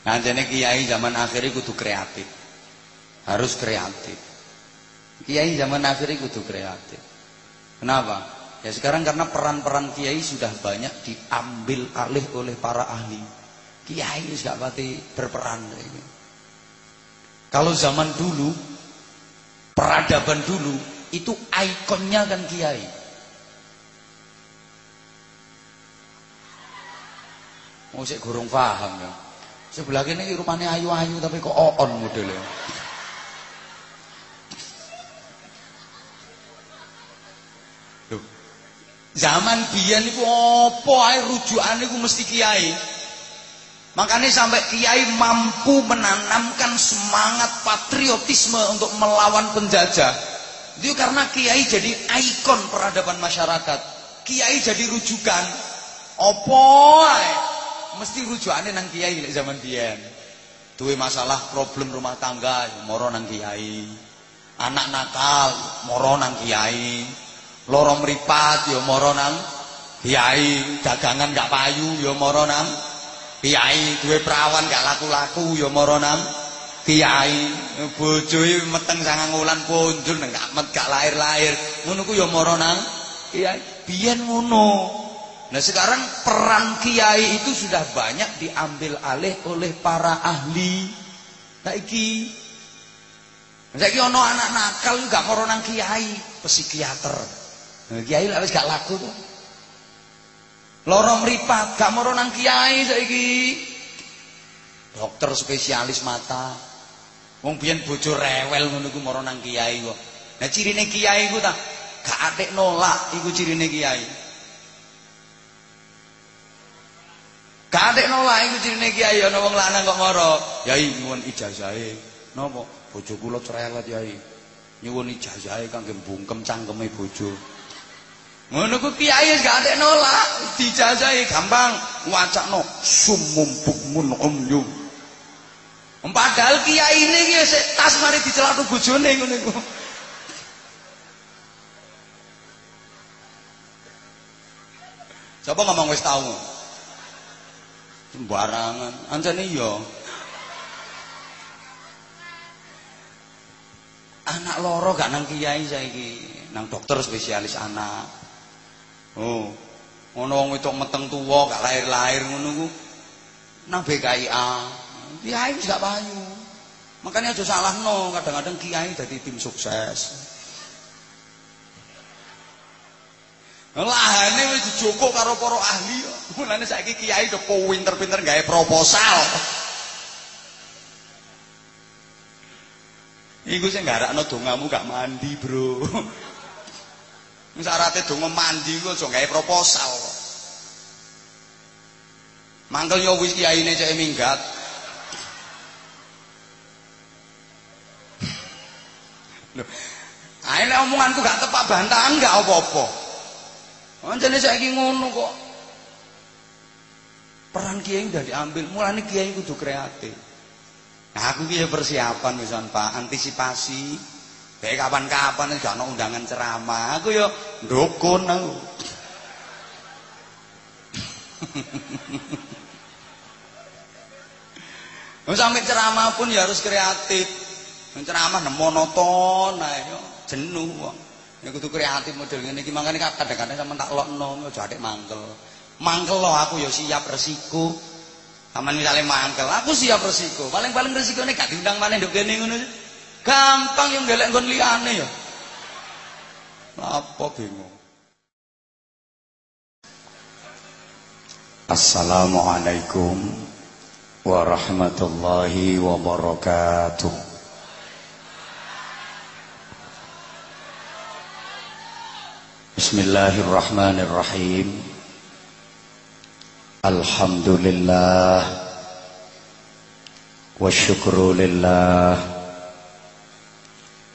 Ngancene kiai zaman akhir kudu kreatif. Harus kreatif. Kiai zaman akhir kudu kreatif. Kenapa? Ya sekarang karena peran-peran kiai sudah banyak diambil alih oleh para ahli. Kiai sudah pati berperan. Kalau zaman dulu peradaban dulu itu ikonnya kan kiai. Mau oh, gurung paham ya. Sebelah kene rumahnya ayu-ayu tapi kok oon modelnya. Loh. Zaman biyen iku apa ae rujukane iku mesti kiai. Makanya sampai kiai mampu menanamkan semangat patriotisme untuk melawan penjajah. Itu karena kiai jadi ikon peradaban masyarakat. Kiai jadi rujukan. Ae mesti rujukane nang kiai lek zaman biyen. Duwe masalah problem rumah tangga ya moro nang kiai. Anak nakal moro nang kiai. Loro mripat ya moro nang kiai. Dagangan gak payu ya moro nang kiai. Duwe perawan gak laku-laku ya moro nang kiai. Bojoe meteng sangang wulan punjul gak met gak lahir-lahir. Ngono ku ya moro nang kiai. Biyen ngono. Nah sekarang peran kiai itu sudah banyak diambil alih oleh para ahli. Nah iki. Saiki ana anak nakal gak moro nang kiai, psikiater. Nah, kiai wis gak laku tuh. Loro mripat gak moro nang kiai saiki. Dokter spesialis mata. Wong biyen rewel ngono iku kiai kok. Nah cirine kiai iku ta gak atik nolak iku cirine kiai. Kadek nolak iku cirine kiai ana wong lanang kok moro. Yai nyuwun ijazahe. Napa? Bojo kula cerewet yai. Nyuwun ijazahe kangge mbungkem cangkeme bojo. Ngono ku kiai wis gak nolak, dijazahi gampang wacakno sumum bukmun umyu. Padahal kiai ini iki sik tas mari dicelatu bojone ngono iku. Sapa ngomong wis tau? Sembarangan. Anjane iya. Anak loro gak nang kiai saiki, nang dokter spesialis anak. Oh. Ngono wong wedok meteng tuwa gak lahir-lahir ngono ku. Nang BKIA. Kiai gak payu. Makanya aja salahno, kadang-kadang kiai dadi tim sukses. Lahane wis dijoko karo para ahli. Mulane saiki kiai do pinter-pinter gawe proposal. Iku sing garakno dongamu gak mandi, Bro. Syaraté donga mandi ku aja gawe proposal. Mangkel yo wis kiyaine cek minggat. Lho. Ae omonganku gak tepak bantahan gak apa-apa. Anjane saiki ngono kok. Peran kiai udah diambil, mulane kiai kudu kreatif. Nah, aku ki persiapan misalnya Pak, antisipasi. Kayak kapan-kapan gak ono undangan ceramah, aku yo ndukun aku. sampai ceramah pun ya harus kreatif. Ceramah monoton ae jenuh wong. Ya kudu kreatif model ngene iki mangkane kadang-kadang sampean tak lokno aja atik mangkel. Mangkel loh aku ya siap resiko. Taman misalnya mangkel, aku siap resiko. Paling-paling resikone gak diundang maneh nduk kene ngono. Gampang yang golek nggon liyane ya. Apa bingung. Assalamualaikum warahmatullahi wabarakatuh. بسم الله الرحمن الرحيم. الحمد لله والشكر لله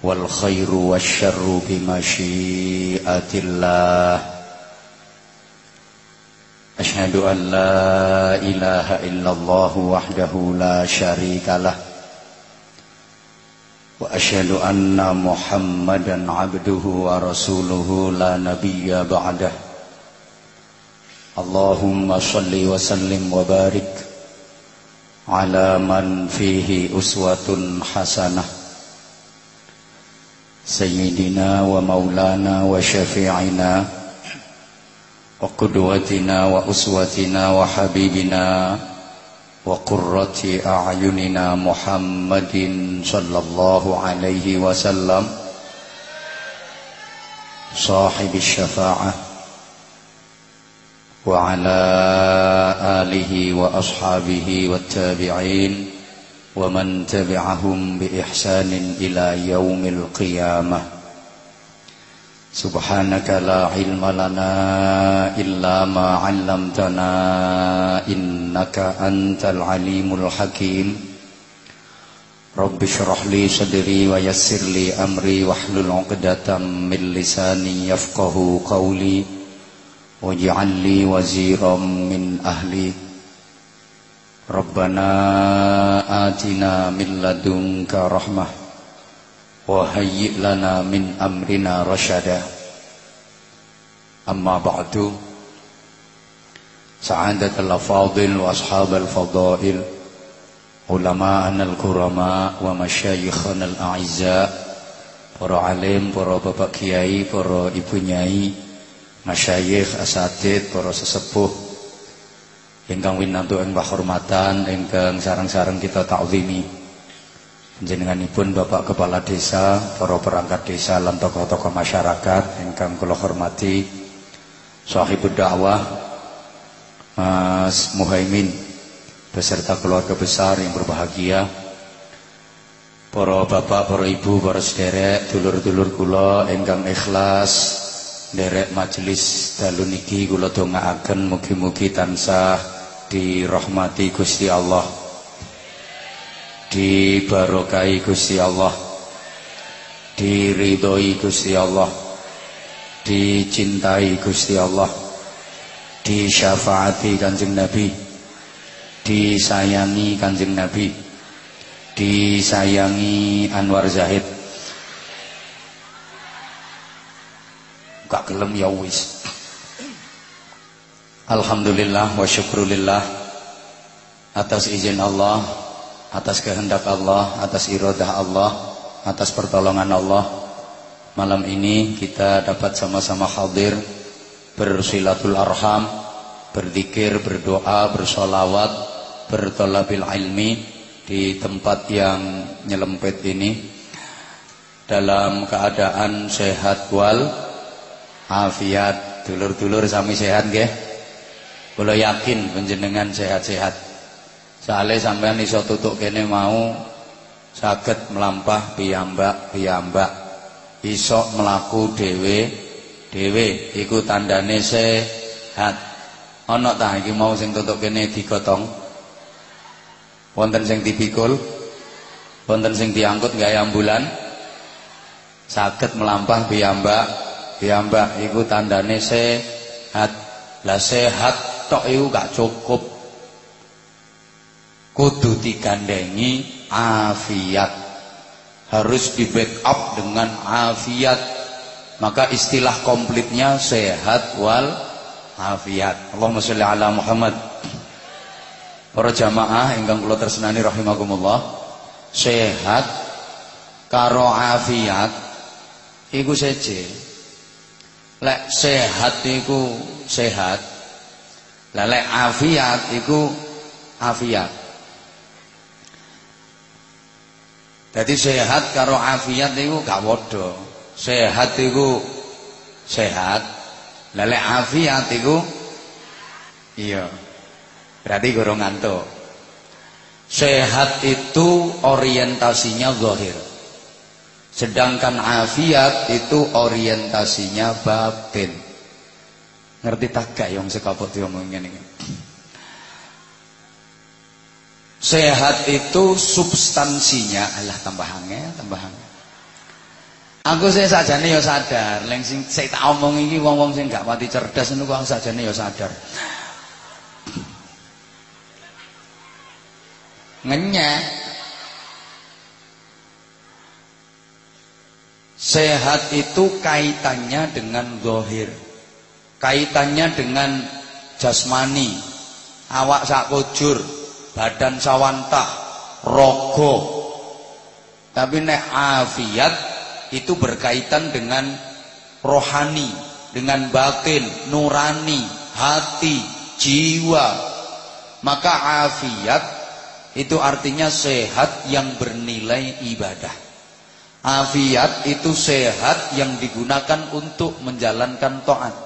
والخير والشر بمشيئة الله. أشهد أن لا إله إلا الله وحده لا شريك له. وأشهد أن محمدا عبده ورسوله لا نبي بعده. اللهم صل وسلم وبارك على من فيه أسوة حسنة. سيدنا ومولانا وشفيعنا وقدوتنا وأسوتنا وحبيبنا وقرة أعيننا محمد صلى الله عليه وسلم صاحب الشفاعة وعلى آله وأصحابه والتابعين ومن تبعهم بإحسان إلى يوم القيامة. سبحانك لا علم لنا إلا ما علمتنا إنك أنت العليم الحكيم. رب اشرح لي صدري ويسر لي أمري واحلل عقدة من لساني يفقه قولي واجعل لي وزيرا من أهلي. ربنا آتنا من لدنك رحمة وهيئ لنا من أمرنا رشدا أما بعد سعادة الأفاضل وأصحاب الفضائل علماءنا الكرماء ومشايخنا الأعزاء para alim, para bapak kiai, para ibu nyai masyayikh asatid para sesepuh ingkang winantu ing hormatan ingkang sarang-sarang kita ta'zimi panjenenganipun Bapak Kepala Desa para perangkat desa lan tokoh-tokoh masyarakat ingkang kula hormati sahibud dakwah Mas Muhaimin beserta keluarga besar yang berbahagia para bapak, para ibu, para sederek, dulur-dulur kula ingkang ikhlas derek majelis dalu niki kula dongaaken mugi-mugi tansah dirahmati Gusti Allah dibarokai Gusti Allah. Diridhoi Gusti Allah. Dicintai Gusti Allah. Disyafaati Kanjeng Nabi. Disayangi Kanjeng Nabi. Disayangi Anwar Zahid. Gak gelem ya wis. Alhamdulillah wa syukrulillah atas izin Allah atas kehendak Allah atas iradah Allah atas pertolongan Allah. Malam ini kita dapat sama-sama hadir bersilatul arham berzikir berdoa bersolawat bertolabil ilmi di tempat yang nyelempet ini. Dalam keadaan sehat wal afiat. Dulur-dulur sami sehat nggih. Kula yakin panjenengan sehat-sehat soalnya sampean iso tutuk kene mau saged melampah piyambak piyambak. Iso melaku dhewe dhewe. Iku tandane sehat. Ana ta iki mau sing tutuk kene digotong? Wonten sing dipikul? Wonten sing diangkut gawe ambulan? Saged melampah piyambak Ya mbak, iku tandane sehat. Lah sehat tok iku gak cukup. Kudu digandengi afiat. Harus di backup dengan afiat. Maka istilah komplitnya sehat wal afiat. Allahumma sholli ala Muhammad. Para jamaah ingkang kula tresnani rahimakumullah. Sehat karo afiat iku seje lek sehat iku sehat lek afiat iku afiat jadi sehat karo afiat iku gak sehat iku sehat. Lah lek afiat iku iya. Berarti gorong ngantuk. Sehat itu orientasinya zahir. Sedangkan afiat itu orientasinya batin. Ngerti tak gak yang sekapot diomongin ini? Sehat itu substansinya. Allah tambahannya, tambahannya. Aku saya saja nih ya sadar, leng sing saya tak omong ini wong-wong sing gak mati cerdas niku saja nih ya sadar. Ngenyek Sehat itu kaitannya dengan zohir Kaitannya dengan jasmani. Awak sak kujur badan sawantah, rogo. Tapi nek afiat itu berkaitan dengan rohani, dengan batin, nurani, hati, jiwa. Maka afiat itu artinya sehat yang bernilai ibadah. Afiat itu sehat yang digunakan untuk menjalankan taat.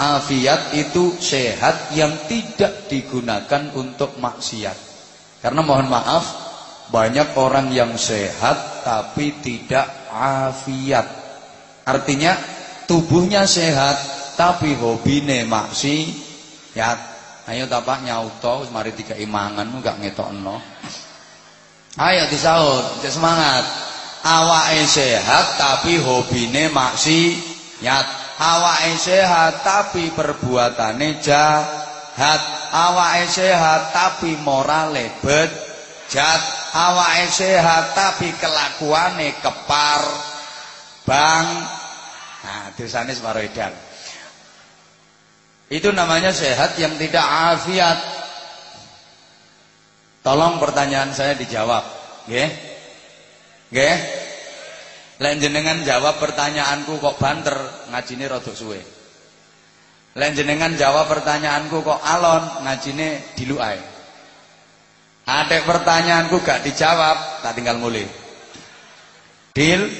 Afiat itu sehat yang tidak digunakan untuk maksiat. Karena mohon maaf, banyak orang yang sehat tapi tidak afiat. Artinya tubuhnya sehat tapi hobine maksiat. Ayo tapak nyauto mari tiga imangan enggak ngetokno. Ayo disaut, semangat awake sehat tapi hobine maksiat awake sehat tapi perbuatane jahat. Awake sehat tapi morale bejat awake sehat tapi kelakuane kepar bang. Nah desane separo edan. Itu namanya sehat yang tidak afiat. Tolong pertanyaan saya dijawab. Nggih? Okay? Nggih. Lek jenengan jawab pertanyaanku kok banter, ngajine rada suwe. Lek jenengan jawab pertanyaanku kok alon, ngajine diluk ae. Adek pertanyaanku gak dijawab, tak tinggal mulai. Deal?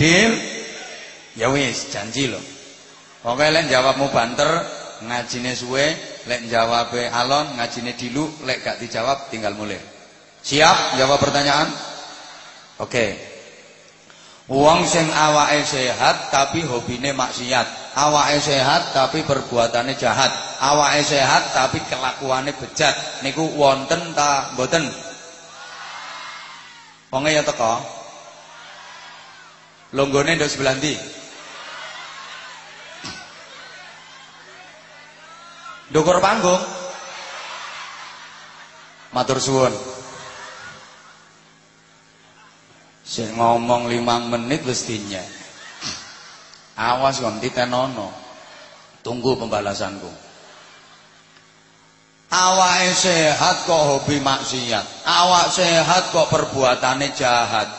Deal? Ya wis, janji loh. Oke, lek jawabmu banter, ngajine suwe, lek jawabe alon, ngajine diluk, lek gak dijawab tinggal mulai. Siap jawab pertanyaan? Oke. Wong sing awake sehat tapi hobine maksiat. Awake sehat tapi perbuatannya jahat. Awake sehat tapi kelakuannya bejat. Niku wonten ta mboten? Wonge ya teko. Longgone ndok sebelah ndi? Dukur panggung. Matur suwun. Sing ngomong lima menit mestinya. Awas kok titenono. Tunggu pembalasanku. Awak sehat kok hobi maksiat. Awak sehat kok perbuatannya jahat.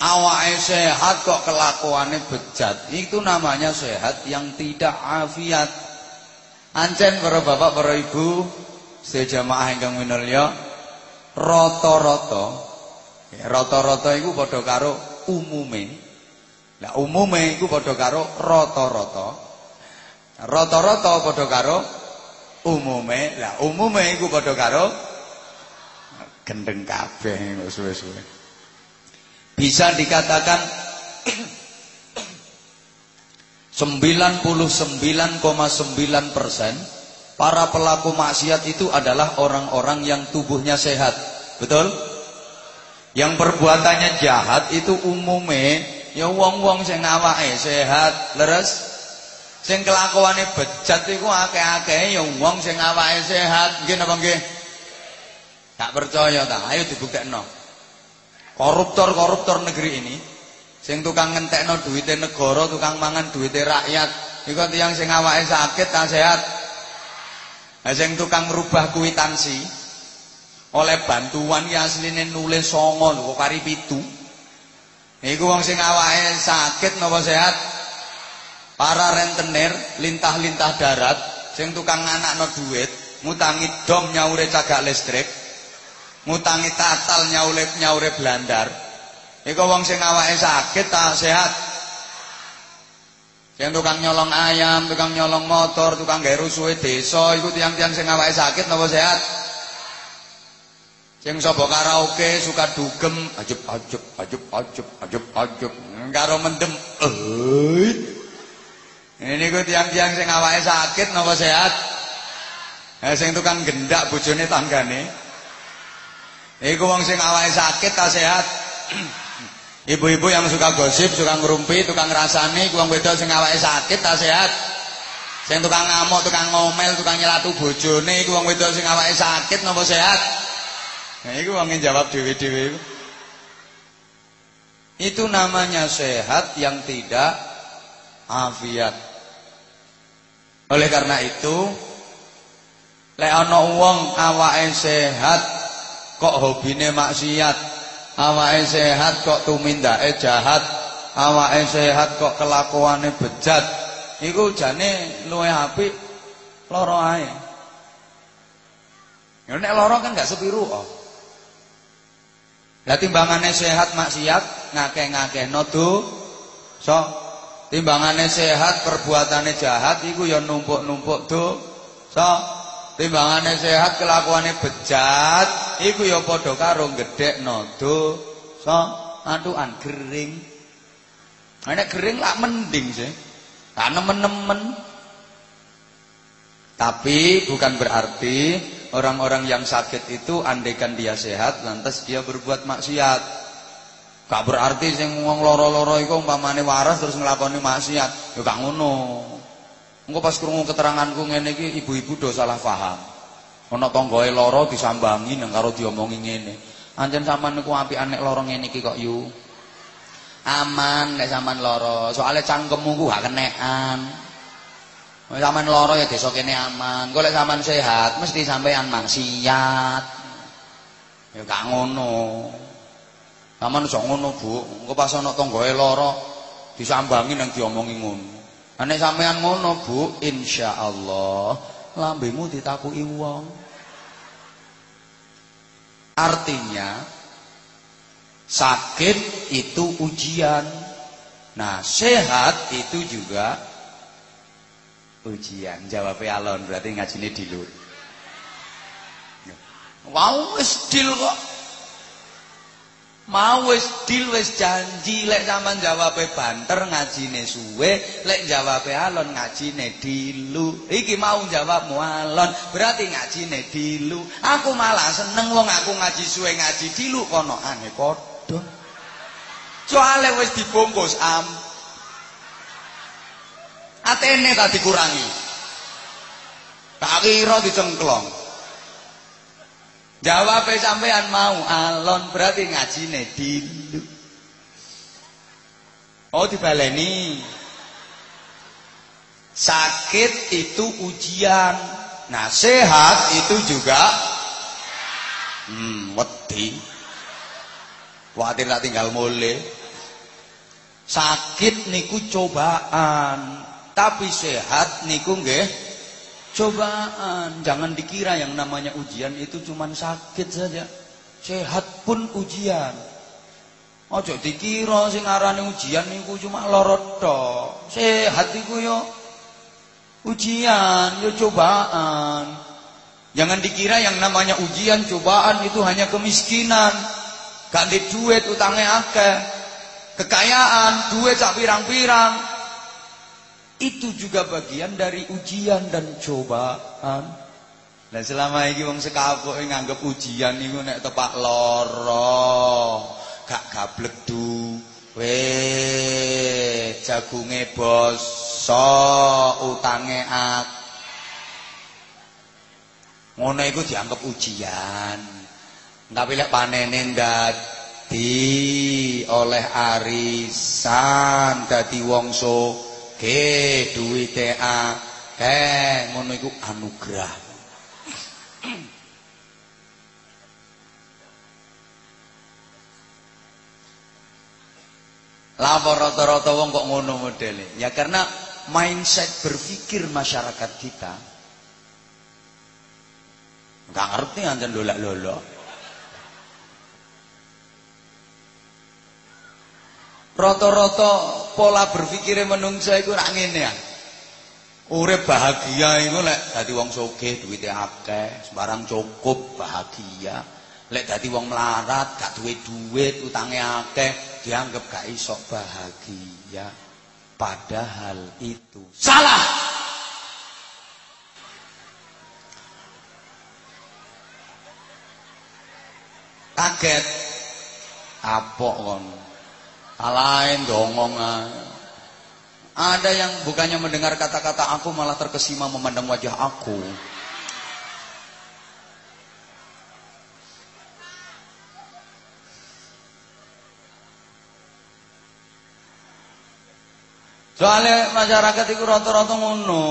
Awak sehat kok kelakuannya bejat. Itu namanya sehat yang tidak afiat. Ancen para bapak, para ibu, sejamaah ingkang minulya, rata-rata Rata-rata iku padha karo umume. Lah umume iku padha karo rata-rata. Rata-rata padha karo umume. Lah umume iku padha karo gendeng kabeh suwe-suwe. Bisa dikatakan 99,9 persen para pelaku maksiat itu adalah orang-orang yang tubuhnya sehat. Betul? Yang perbuatannya jahat itu umume ya wong-wong sing awake sehat, leres. Sing kelakuane bejat iku akeh-akeh ya wong sing awake sehat. Nggih napa nggih? Tak percaya ta? Ayo dibuktekno. Koruptor-koruptor negeri ini sing tukang ngentekno duwite negara, tukang mangan duwite rakyat, iku tiyang sing awake sakit ta sehat. Lah sing tukang rubah kuitansi oleh bantuan ki asline nulis songo lho kok kari pitu. Iku wong sing awake sakit napa sehat? Para rentenir lintah-lintah darat sing tukang anakno duit, ngutangi dom nyaure cagak listrik, ngutangi tatal nyaure nyaure blandar. Iku wong sing awake sakit ta sehat? Sing tukang nyolong ayam, tukang nyolong motor, tukang gawe rusuhe desa, iku tiang-tiang sing awake sakit napa sehat? Sing sapa karaoke suka dugem ajub ajub ajub ajub ajub ajub karo mendem. Eh. Ini ku tiang-tiang sing awake sakit napa sehat? Eh sing tukang gendak bojone tanggane. Iku wong sing awake sakit ta sehat? Ibu-ibu yang suka gosip, suka ngerumpi, tukang ngrasani, wong wedok sing awake sakit ta sehat? Sing tukang ngamuk, tukang ngomel, tukang nyelatu bojone iku wong wedok sing awake sakit napa sehat? Nah, itu wong jawab dewi-dewi. Itu namanya sehat yang tidak afiat. Oleh karena itu, Lek ana wong awake sehat kok hobine maksiat, awake sehat kok tumindake jahat, awake sehat kok kelakuane bejat, iku jane luwih apik lara ae. Ya nek lara kan gak sepiru. Oh. Lah timbangane sehat maksiat ngakeh-ngakeh nodo so timbangane sehat perbuatane jahat iku ya numpuk-numpuk do. So timbangane sehat kelakuane bejat iku ya padha karo gedhekno dosa atukan gering. Nek gering lak mending sih. Tak nemen-nemen. Tapi bukan berarti orang-orang yang sakit itu andekan dia sehat lantas dia berbuat maksiat gak berarti sing wong loro-loro iku umpamane waras terus nglakoni maksiat ya gak ngono Engko pas krungu keteranganku ngene iki ibu-ibu do salah paham. Ana tanggae lara disambangi nang karo diomongi ngene. Anjen sampean niku apikan nek lara ngene iki kok yu. Aman nek sampean lara, soalnya cangkemmu ku gak. Nek sampean lara ya desa kene aman. Engko lek sampean sehat mesti sampean maksiat. Ya gak ngono. Sampean iso ngono, Bu. Engko pas ana tanggae lara disambangi nang diomongi ngono. Nek sampean ngono, Bu, insyaallah lambemu ditakuki wong. Artinya sakit itu ujian. Nah, sehat itu juga ujian. Jawabnya alon berarti ngajine dilur. Wow, wis dil kok. Mau wis dil wis janji lek sampean jawabe banter ngajine suwe, lek jawabe alon ngajine dilu. Iki mau jawabmu alon, berarti ngajine dilu. Aku malah seneng wong aku ngaji suwe ngaji dilu kono ane padha. Soale wis dibungkus am. Atene tak dikurangi. Tak kira dicengklong. Jawab sampean mau alon berarti ngajine dilu. Oh dibaleni. Sakit itu ujian. Nah, sehat itu juga hmm, wedi. Kuatir tak tinggal mulai. Sakit niku cobaan, tapi sehat niku nggih Cobaan, jangan dikira yang namanya ujian itu cuma sakit saja. Sehat pun ujian. Ojo dikira sing aranane ujian niku cuma lara tok. Sehat iku yo ujian, yo cobaan. Jangan dikira yang namanya ujian, cobaan itu hanya kemiskinan. Gak duit utangnya akeh. Kekayaan, duit sak pirang-pirang itu juga bagian dari ujian dan cobaan. Nah selama ini wong sekapuk nganggep ujian niku nek tepak loro, gak gablek du. Weh, jagunge boso, utange ak. Ngono iku dianggap ujian. Tapi lek panene dadi oleh arisan dadi wong so Ge duwite akeh ngono iku anugerah. Lapor rata-rata wong kok ngono modele. Ya karena mindset berpikir masyarakat kita Enggak ngerti anjen lolak-lolok. Rata-rata pola berpikire menungsa iku rak ngene ya. Urip bahagia iku lek dadi wong sugih duwite akeh, sembarang cukup bahagia. Lek dadi wong melarat, gak duwe duit, utange akeh, dianggap gak iso bahagia. Padahal itu salah. Kaget. Kono. Alain dongong Ada yang bukannya mendengar kata-kata aku malah terkesima memandang wajah aku. Soalnya masyarakat itu rata-rata ngono.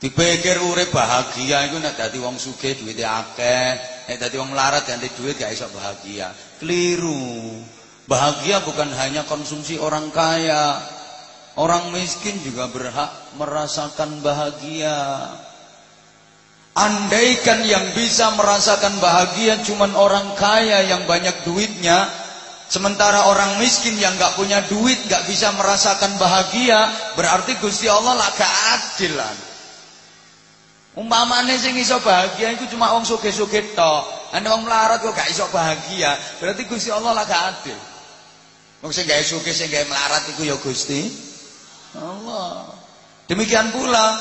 Dipikir urip bahagia iku nek dadi wong sugih duwite akeh, nek dadi wong melarat ganti duit gak iso bahagia. Keliru. Bahagia bukan hanya konsumsi orang kaya. Orang miskin juga berhak merasakan bahagia. Andaikan yang bisa merasakan bahagia cuma orang kaya yang banyak duitnya, sementara orang miskin yang gak punya duit gak bisa merasakan bahagia, berarti Gusti Allah lah adil Umpamane sing iso bahagia itu cuma wong sugih-sugih tok. Ana wong melarat kok gak iso bahagia, berarti Gusti Allah lah gak adil. Wong sing gawe sugih sing melarat iku ya Gusti Allah. Demikian pula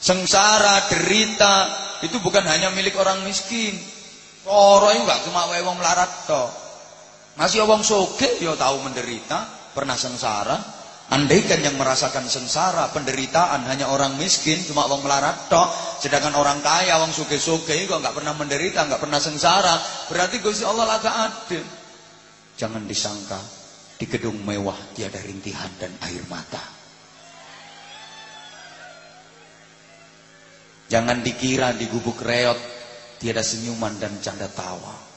sengsara, derita itu bukan hanya milik orang miskin. Orang itu gak cuma wong melarat tok. Masih wong sugih ya tahu menderita, pernah sengsara. Andaikan yang merasakan sengsara, penderitaan hanya orang miskin, cuma orang melarat tok, sedangkan orang kaya, orang suge-suge kok nggak pernah menderita, nggak pernah sengsara, berarti Gusti Allah agak adil. Jangan disangka di gedung mewah tiada rintihan dan air mata. Jangan dikira di gubuk reot tiada senyuman dan canda tawa.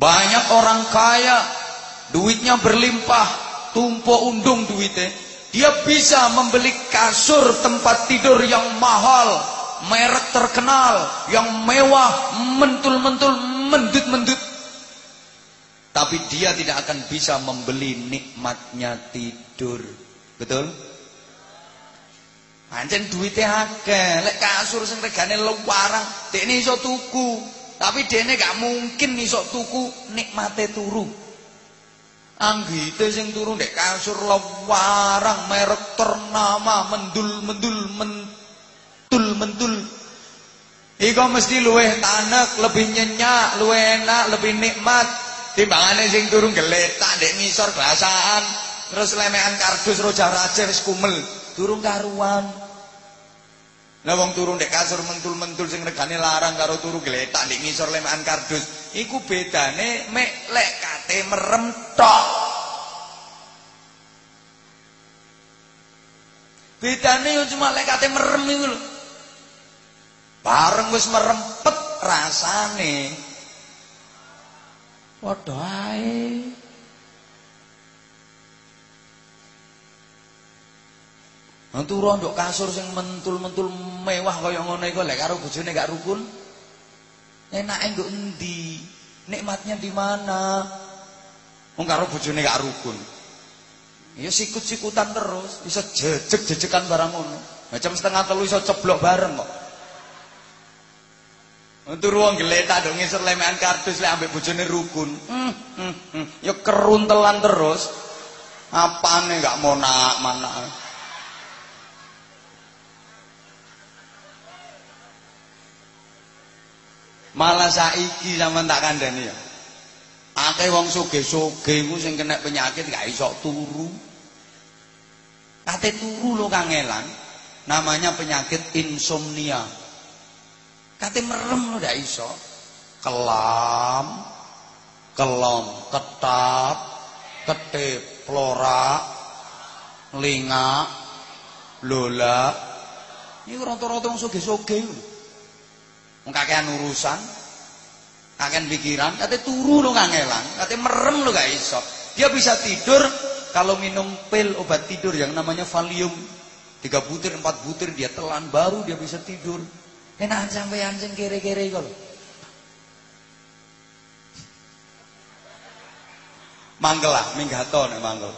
Banyak orang kaya, duitnya berlimpah, tumpo undung duitnya. Dia bisa membeli kasur tempat tidur yang mahal, merek terkenal, yang mewah, mentul-mentul, mendut-mendut. Tapi dia tidak akan bisa membeli nikmatnya tidur. Betul? Pancen duitnya akeh, lek kasur sing regane luwarang, dekne iso tuku. Tapi dene gak mungkin iso tuku nikmate turu. Anggite sing turu ndek kasur lewarang merek ternama mendul-mendul mentul-mentul. Iko mesti luweh tanek, lebih nyenyak, luweh enak, lebih nikmat timbangane sing turu geletak ndek ngisor gelasaan, terus lemekan kardus roja-raja wis kumel, durung karuan. Lah wong turu ndek kasur mentul-mentul sing regane larang karo turu gletak ndek ngisor lemaan kardus, iku bedane mek lek kate merem tok. Bedane yo cuma lek kate merem iku lho. Bareng wis merempet rasane. Padha ae. Turu nduk kasur sing mentul-mentul mewah kaya ngono iku lek karo bojone gak rukun. Enake nggo endi? Nikmatnya di mana? Wong karo bojone gak rukun. Ya sikut-sikutan terus, bisa jejek-jejekan barang ngono. Macam setengah telu iso ceblok bareng kok. Untuk ruang geletak dong ngisor lemean kardus lek ambek bojone rukun. Hmm, hmm, hmm. Ya keruntelan terus. Apane gak mau nak mana? Malah saiki sampean tak kandhani ya. Akeh wong sugih-sugih iku sing kena penyakit gak iso turu. Kate turu lho kangelan. Namanya penyakit insomnia. Kate merem lho gak iso. Kelam, kelom, ketap, ketip, plora, linga, lola. Ini rata-rata wong sugih-sugih. Kakean urusan, kakean pikiran, kate turu lo kangelan, kate merem lo gak iso. Dia bisa tidur kalau minum pil obat tidur yang namanya Valium. Tiga butir, empat butir dia telan baru dia bisa tidur. Enak sampai anjing kere-kere kalau. Manggel lah, minggato nih manggel.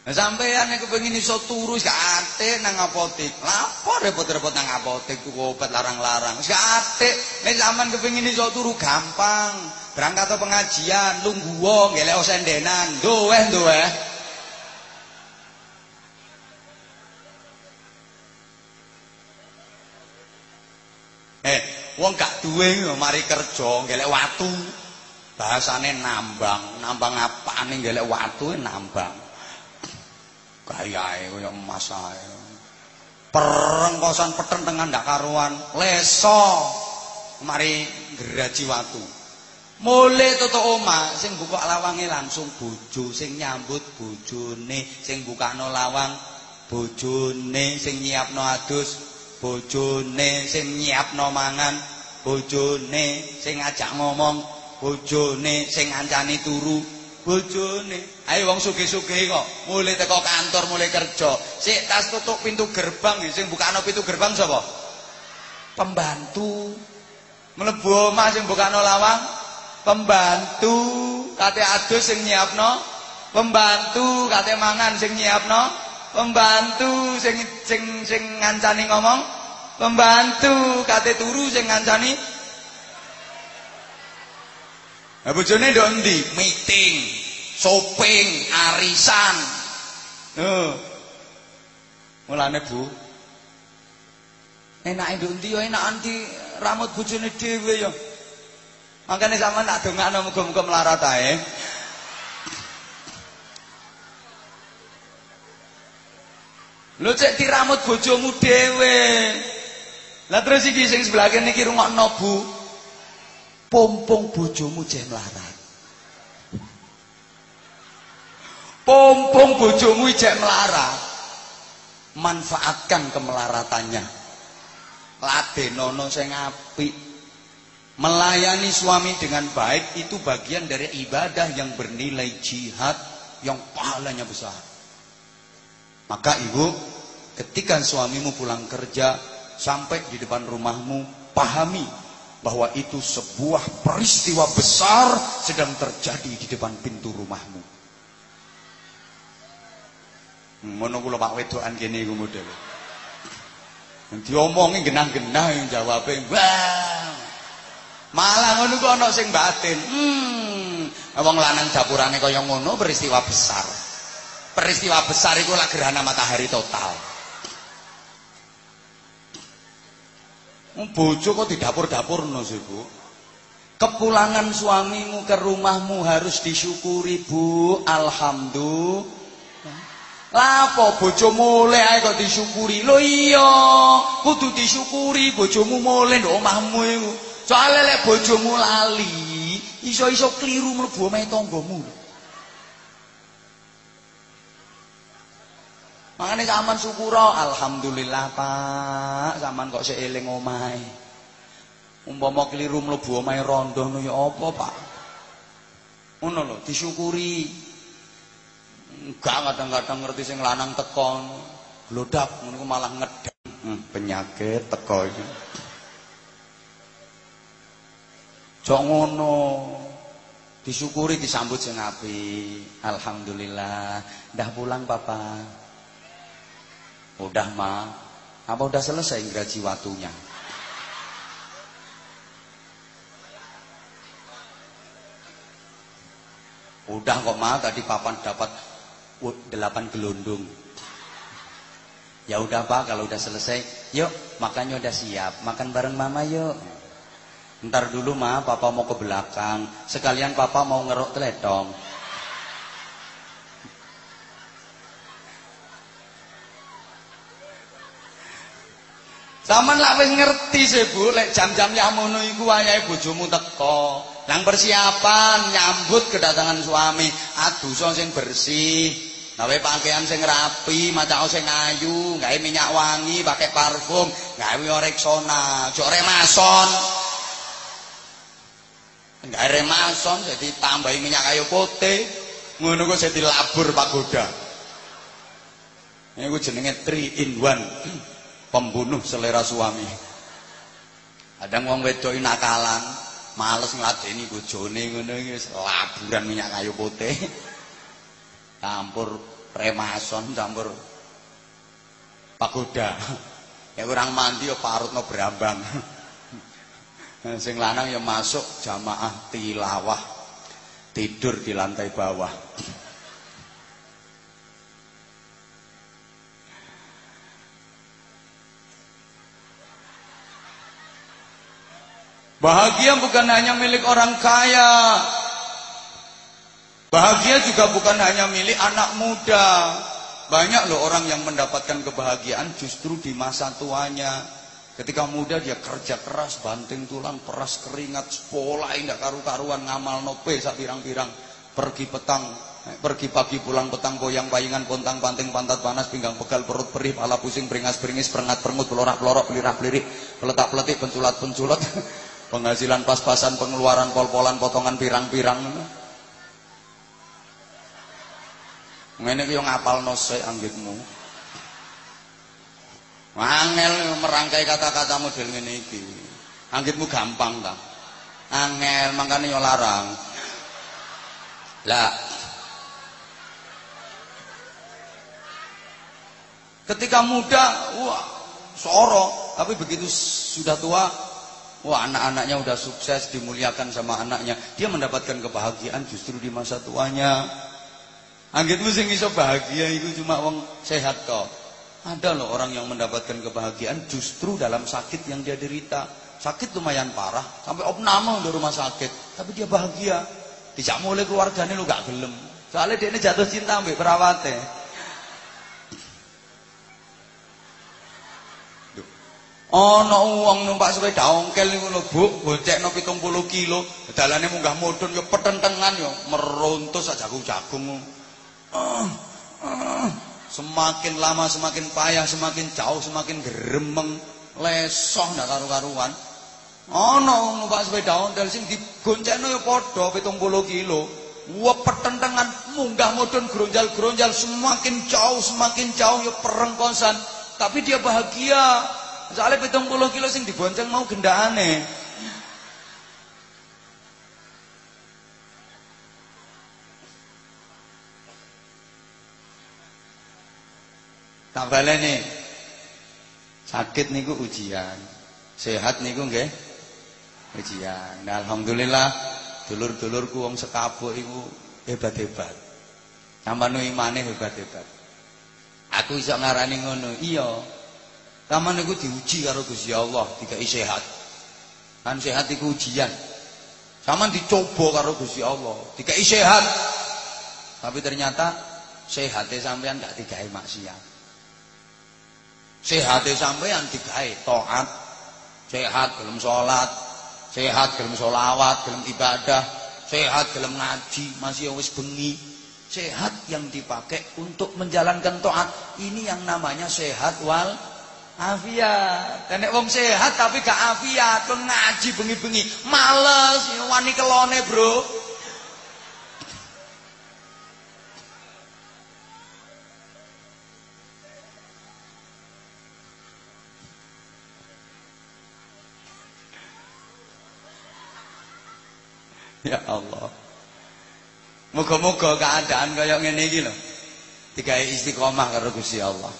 Nah, sampean nek kepengin iso turu ate nang apotek. Lapor repot-repot nang apotek tuku obat larang-larang. Gak ate. Nek sampean kepengin iso turu gampang. Berangkat ke pengajian, lungguh wong, gelek osendenan. Duweh duweh. Eh, wong gak duwe mari kerja, gelek watu. Bahasane nambang, nambang apane gelek watu nambang. Gayae kaya emas ae. Perengkosan petentengan ndak karuan, leso. Mari geraji watu. Mulai tutuk oma, sing buka lawange langsung bojo, sing nyambut bojone, sing bukano lawang bojone, sing nyiapno adus bojone, sing nyiapno mangan bojone, sing ngajak ngomong bojone, sing ngancani turu bojone. Ayo wong sugih-sugih kok, mulai teko kantor, mulai kerja. Sik tas tutuk pintu gerbang, sing bukano pintu gerbang sapa? Pembantu. Mlebu omah sing bukano lawang pembantu kate adus sing nyiapno pembantu kate mangan sing nyiapno pembantu sing sing sing ngancani ngomong pembantu kate turu sing ngancani Lah bojone ndok endi? Meeting, shopping, arisan. Mulane Bu. Enake ndok endi ya enak anti rambut bojone dhewe ya. Makanya sama nak dongakno muga-muga melarat ae. Lho cek diramut bojomu dhewe. Lah terus iki sing sebelah kene iki rungokno Bu. Pompong bojomu jeh melarat. Pompong bojomu jek melarat. Manfaatkan kemelaratannya. Ladenono sing apik. Melayani suami dengan baik itu bagian dari ibadah yang bernilai jihad yang pahalanya besar. Maka ibu, ketika suamimu pulang kerja sampai di depan rumahmu, pahami bahwa itu sebuah peristiwa besar sedang terjadi di depan pintu rumahmu. Ngono kula Pak wedokan kene iku model. Diomongi genah-genah yang jawabnya, wah Malah ngono ku ana sing batin. Hmm, wong lanang dapurane kaya ngono peristiwa besar. Peristiwa besar iku lah gerhana matahari total. Bojo kok di dapur-dapurno sih, Bu? Kepulangan suamimu ke rumahmu harus disyukuri, Bu. Alhamdulillah. Lapo bojomu mulai ae kok disyukuri. Lho iya, kudu disyukuri bojomu mulai ndok omahmu iku. Soale lek bojomu lali, iso-iso kliru mlebu omahe tanggamu. Makane sampean syukura, alhamdulillah Pak, sampean kok sik eling omahe. Umpama kliru mlebu omahe rondo no ya apa, Pak? Ngono lho, disyukuri. Enggak kadang-kadang ngerti sing lanang teko, glodak ngono malah ngedang. Hmm, penyakit teko iki. Jok ngono. Disyukuri disambut sing apik. Alhamdulillah. Dah pulang papa. Udah ma. Apa udah selesai graji watunya? Udah kok ma, tadi papa dapat delapan gelundung. Ya udah pak, kalau udah selesai, yuk makannya udah siap, makan bareng mama yuk. Ntar dulu mah papa mau ke belakang Sekalian papa mau ngerok teletong Saman lah wis ngerti sih Bu, lek jam-jam yamono iku wayahe bojomu teko. Lang persiapan nyambut kedatangan suami, adusa sing bersih, gawe pakaian sing rapi, macam sing ayu, gawe minyak wangi, pakai parfum, gawe oreksona, jok remason. Enggak remason jadi tambahi minyak kayu putih. Ngono kok jadi labur pagoda. Ini jenenge 3 in 1. Pembunuh selera suami. Kadang wong wedok nakalan, males ngladeni bojone ngono iki laburan minyak kayu putih. Campur remason, campur pagoda. Ya kurang mandi ya parutno berambang. Sing lanang yang masuk jamaah tilawah tidur di lantai bawah. Bahagia bukan hanya milik orang kaya. Bahagia juga bukan hanya milik anak muda. Banyak loh orang yang mendapatkan kebahagiaan justru di masa tuanya Ketika muda dia kerja keras, banting tulang, peras keringat, sekolah indah karu-karuan ngamal nope sak pirang-pirang. Pergi petang, eh, pergi pagi pulang petang goyang bayingan pontang panting pantat panas pinggang pegal perut perih pala pusing beringas beringis perengat perengut pelorak pelorok pelirah pelirik peletak peletik penculat penculat penghasilan pas-pasan pengeluaran pol-polan potongan pirang-pirang ngene iki yo ngapalno sik anggitmu Angel merangkai kata-kata model ngene iki. Anggitmu gampang ta. Angel makane yo larang. Lah Ketika muda, wah, soro, tapi begitu sudah tua, wah anak-anaknya udah sukses, dimuliakan sama anaknya, dia mendapatkan kebahagiaan justru di masa tuanya. Anggitmu sing iso bahagia itu cuma wong sehat kok. Ada loh orang yang mendapatkan kebahagiaan justru dalam sakit yang dia derita. Sakit lumayan parah, sampai opname di rumah sakit, tapi dia bahagia. Dijamu oleh keluarganya lu gak gelem. Soalnya dia ini jatuh cinta ambil perawatnya. Ana wong numpak sepeda ongkel niku lho, Bu, gocekno 70 kilo, dalane munggah mudhun yo petentengan yo meruntus sak jagung-jagung. Semakin lama semakin payah, semakin jauh semakin geremeng, lesoh ndak karu-karuan. Ana wong numpak sepeda ontel sing digoncengno ya padha 70 kilo. Wah pertentangan munggah mudun gronjal-gronjal semakin jauh semakin jauh ya perengkosan. Tapi dia bahagia. Soalnya 70 kilo sing dibonceng mau gendakane. Tak baleni. Sakit niku ujian. Sehat niku nggih ujian. Nah, alhamdulillah dulur-dulurku wong sekabuk iku hebat-hebat. Sampeyan imane hebat-hebat. Aku iso ngarani ngono. Iya. Taman niku diuji karo Gusti Allah, dikai sehat. Kan sehat iku ujian. Sama dicoba karo Gusti Allah, dikai sehat. Tapi ternyata sehatnya sampean gak dikai maksiat. Sehate sampean digawe taat, sehat gelem salat, sehat gelem selawat, gelem ibadah, sehat gelem ngaji, masih wis bengi. Sehat yang dipakai untuk menjalankan taat. Ini yang namanya sehat wal afiat. Tenek wong sehat tapi gak afiat, ngaji bengi-bengi, males, wani kelone, Bro. Ya Allah. Moga-moga keadaan kaya ngene iki lho. Digawe istiqomah karo Gusti Allah.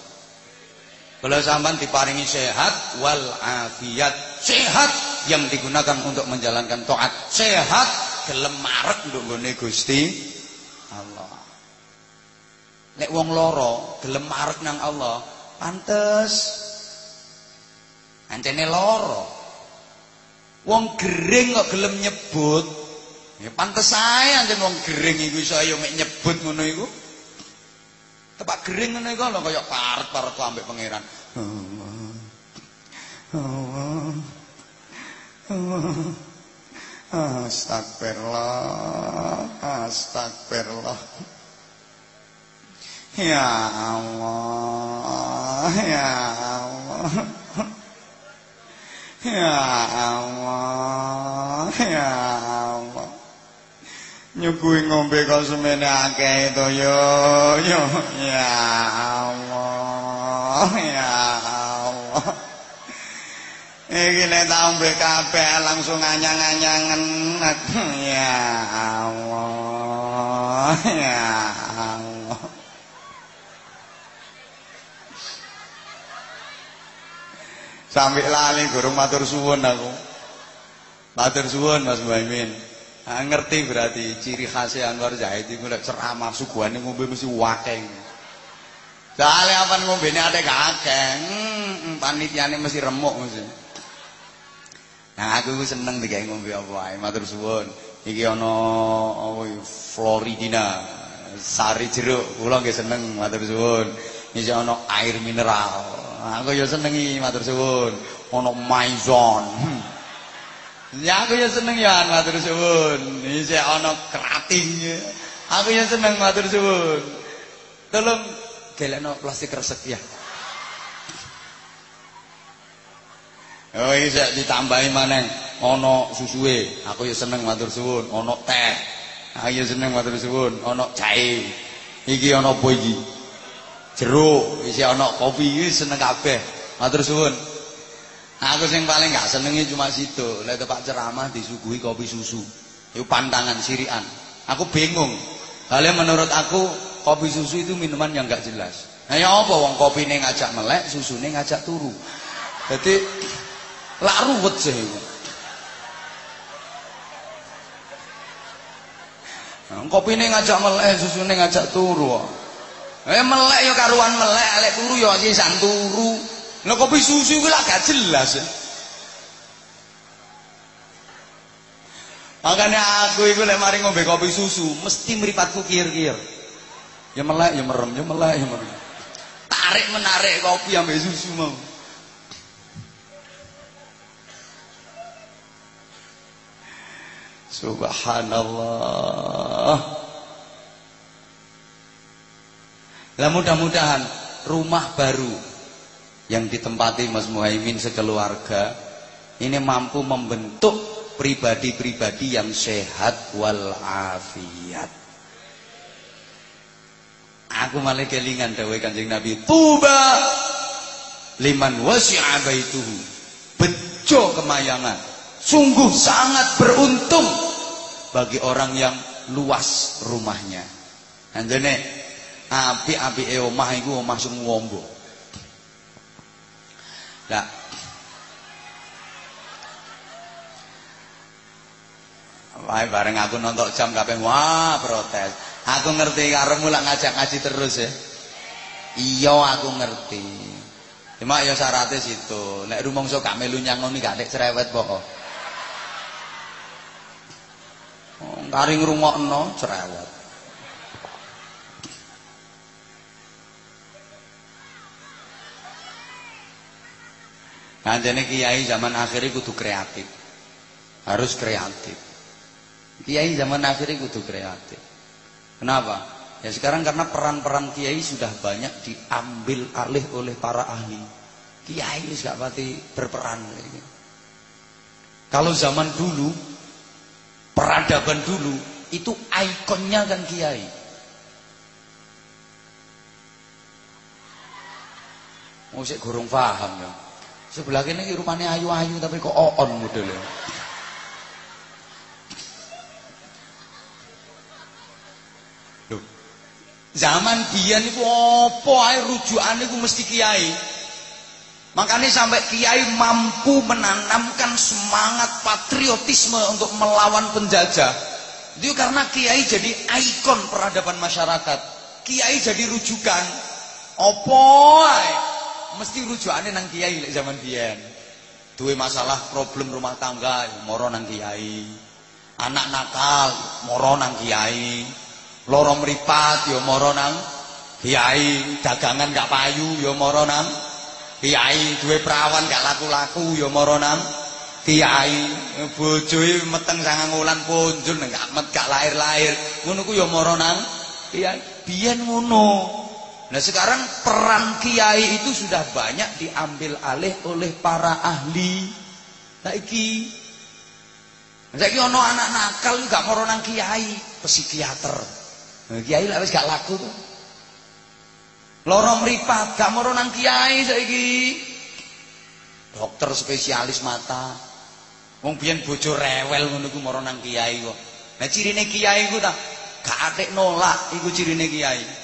Kalau sampean diparingi sehat wal afiat, sehat yang digunakan untuk menjalankan taat, sehat gelem marek nduk nggone Gusti Allah. Nek wong loro gelem marek nang Allah, pantes. Ancene loro. Wong gering kok gelem nyebut Ya pantes ae anjen wong gering iku iso ayo mek nyebut ngono iku. Tepak gering ngono iku lho kaya parek-parek ambek pangeran. Astagfirullah, astagfirullah. Ya Allah, ya Allah. Ya Allah, ya Allah. Nyuguhi ngombe kok semene akeh to yo yo ya Allah ya Allah. Iki nek tak ombe kabeh langsung anyang-anyangen ya Allah ya Allah. Sampai lali gurung matur suwun aku. Matur suwun Mas Muhammad Nah, ngerti berarti ciri khasnya Anwar Zahid itu lek ceramah suguhane ngombe mesti wakeng. Soale apa ngombene ate gak akeh. Hmm, panitiane mesti remuk mesti. Nah, aku seneng digawe ngombe apa ae, matur suwun. Iki ana apa Floridina, sari jeruk. Kula nggih seneng matur suwun. Iki ana air mineral. Aku ya senengi matur suwun. Ana maison. Ya aku ya seneng ya matur suwun. Iki ana kerating. Aku ya seneng matur suwun. Tolong gelekno plastik resek ya. Oh iya ditambahi maneh ana susuwe. Aku ya seneng matur suwun. Ana teh. Aku ya seneng matur suwun. Ana jahe. Iki ana apa? Jeruk, isi ana kopi seneng kabeh. Matur suwun. Aku sing paling gak senengi cuma situ. Lek Pak ceramah disuguhi kopi susu. Itu pantangan sirian. Aku bingung. Halnya menurut aku kopi susu itu minuman yang gak jelas. Nah ya apa wong kopi ini ngajak melek, susu ini ngajak turu. Jadi Lak ruwet sih. Nah, kopi ini ngajak melek, susu ini ngajak turu. Eh melek ya karuan melek, alek turu ya sisan turu. Lah kopi susu itu lah gak jelas ya. Makanya aku itu lek mari ngombe kopi susu, mesti meripatku kir-kir. Ya melek, ya merem, ya melek, ya merem. Tarik menarik kopi ambil susu mau. Subhanallah. Lah mudah-mudahan rumah baru yang ditempati Mas Muhaimin sekeluarga ini mampu membentuk pribadi-pribadi yang sehat walafiat. Aku malah kelingan dawai Kanjeng Nabi, "Tuba liman wasi'a baituhu." Bejo kemayangan. Sungguh sangat beruntung bagi orang yang luas rumahnya. Anjene api-api omah iku omah sing ngombo. Lah Wae bareng aku nonton jam kabeh wah protes. Aku ngerti karemu lak ngajak ngaji terus ya. Iya aku ngerti. Cuma ya syaratnya situ. Nek rumangsa gak melu nyangoni gak nek cerewet pokok. Kari ngrungokno cerewet. Kanjane kiai zaman akhir kudu kreatif. Harus kreatif. Kiai zaman akhir kudu kreatif. Kenapa? Ya sekarang karena peran-peran kiai sudah banyak diambil alih oleh para ahli. Kiai gak pati berperan. Kalau zaman dulu peradaban dulu itu ikonnya kan kiai. Oh sik gorong paham ya. Sebelah kene iki rupane ayu-ayu tapi kok on modelnya. Loh. Zaman biyen iku apa ae rujukane iku mesti kiai. Makanya sampai kiai mampu menanamkan semangat patriotisme untuk melawan penjajah. Itu karena kiai jadi ikon peradaban masyarakat. Kiai jadi rujukan. Apa mesti rujukannya nang kiai lek zaman biyen. Duwe masalah problem rumah tangga ya moro nang kiai. Anak nakal moro nang kiai. Loro meripat yo ya moro nang kiai. Dagangan gak payu yo moro nang kiai duwe perawan gak laku-laku ya mara nang kiai bojoe meteng sangang wulan punjul gak met gak lahir-lahir ngono ku ya mara nang kiai biyen ngono Nah sekarang peran kiai itu sudah banyak diambil alih oleh para ahli. Nah Saiki ana anak nakal gak mara nang kiai, psikiater. Nah, kiai wis gak laku tuh. Loro mripat, gak moro nang kiai saiki. Dokter spesialis mata. Biyen bojo rewel ngono iku moro nang kiai kok. Nah cirine kiai iku ta gak atik nolak iku cirine kiai.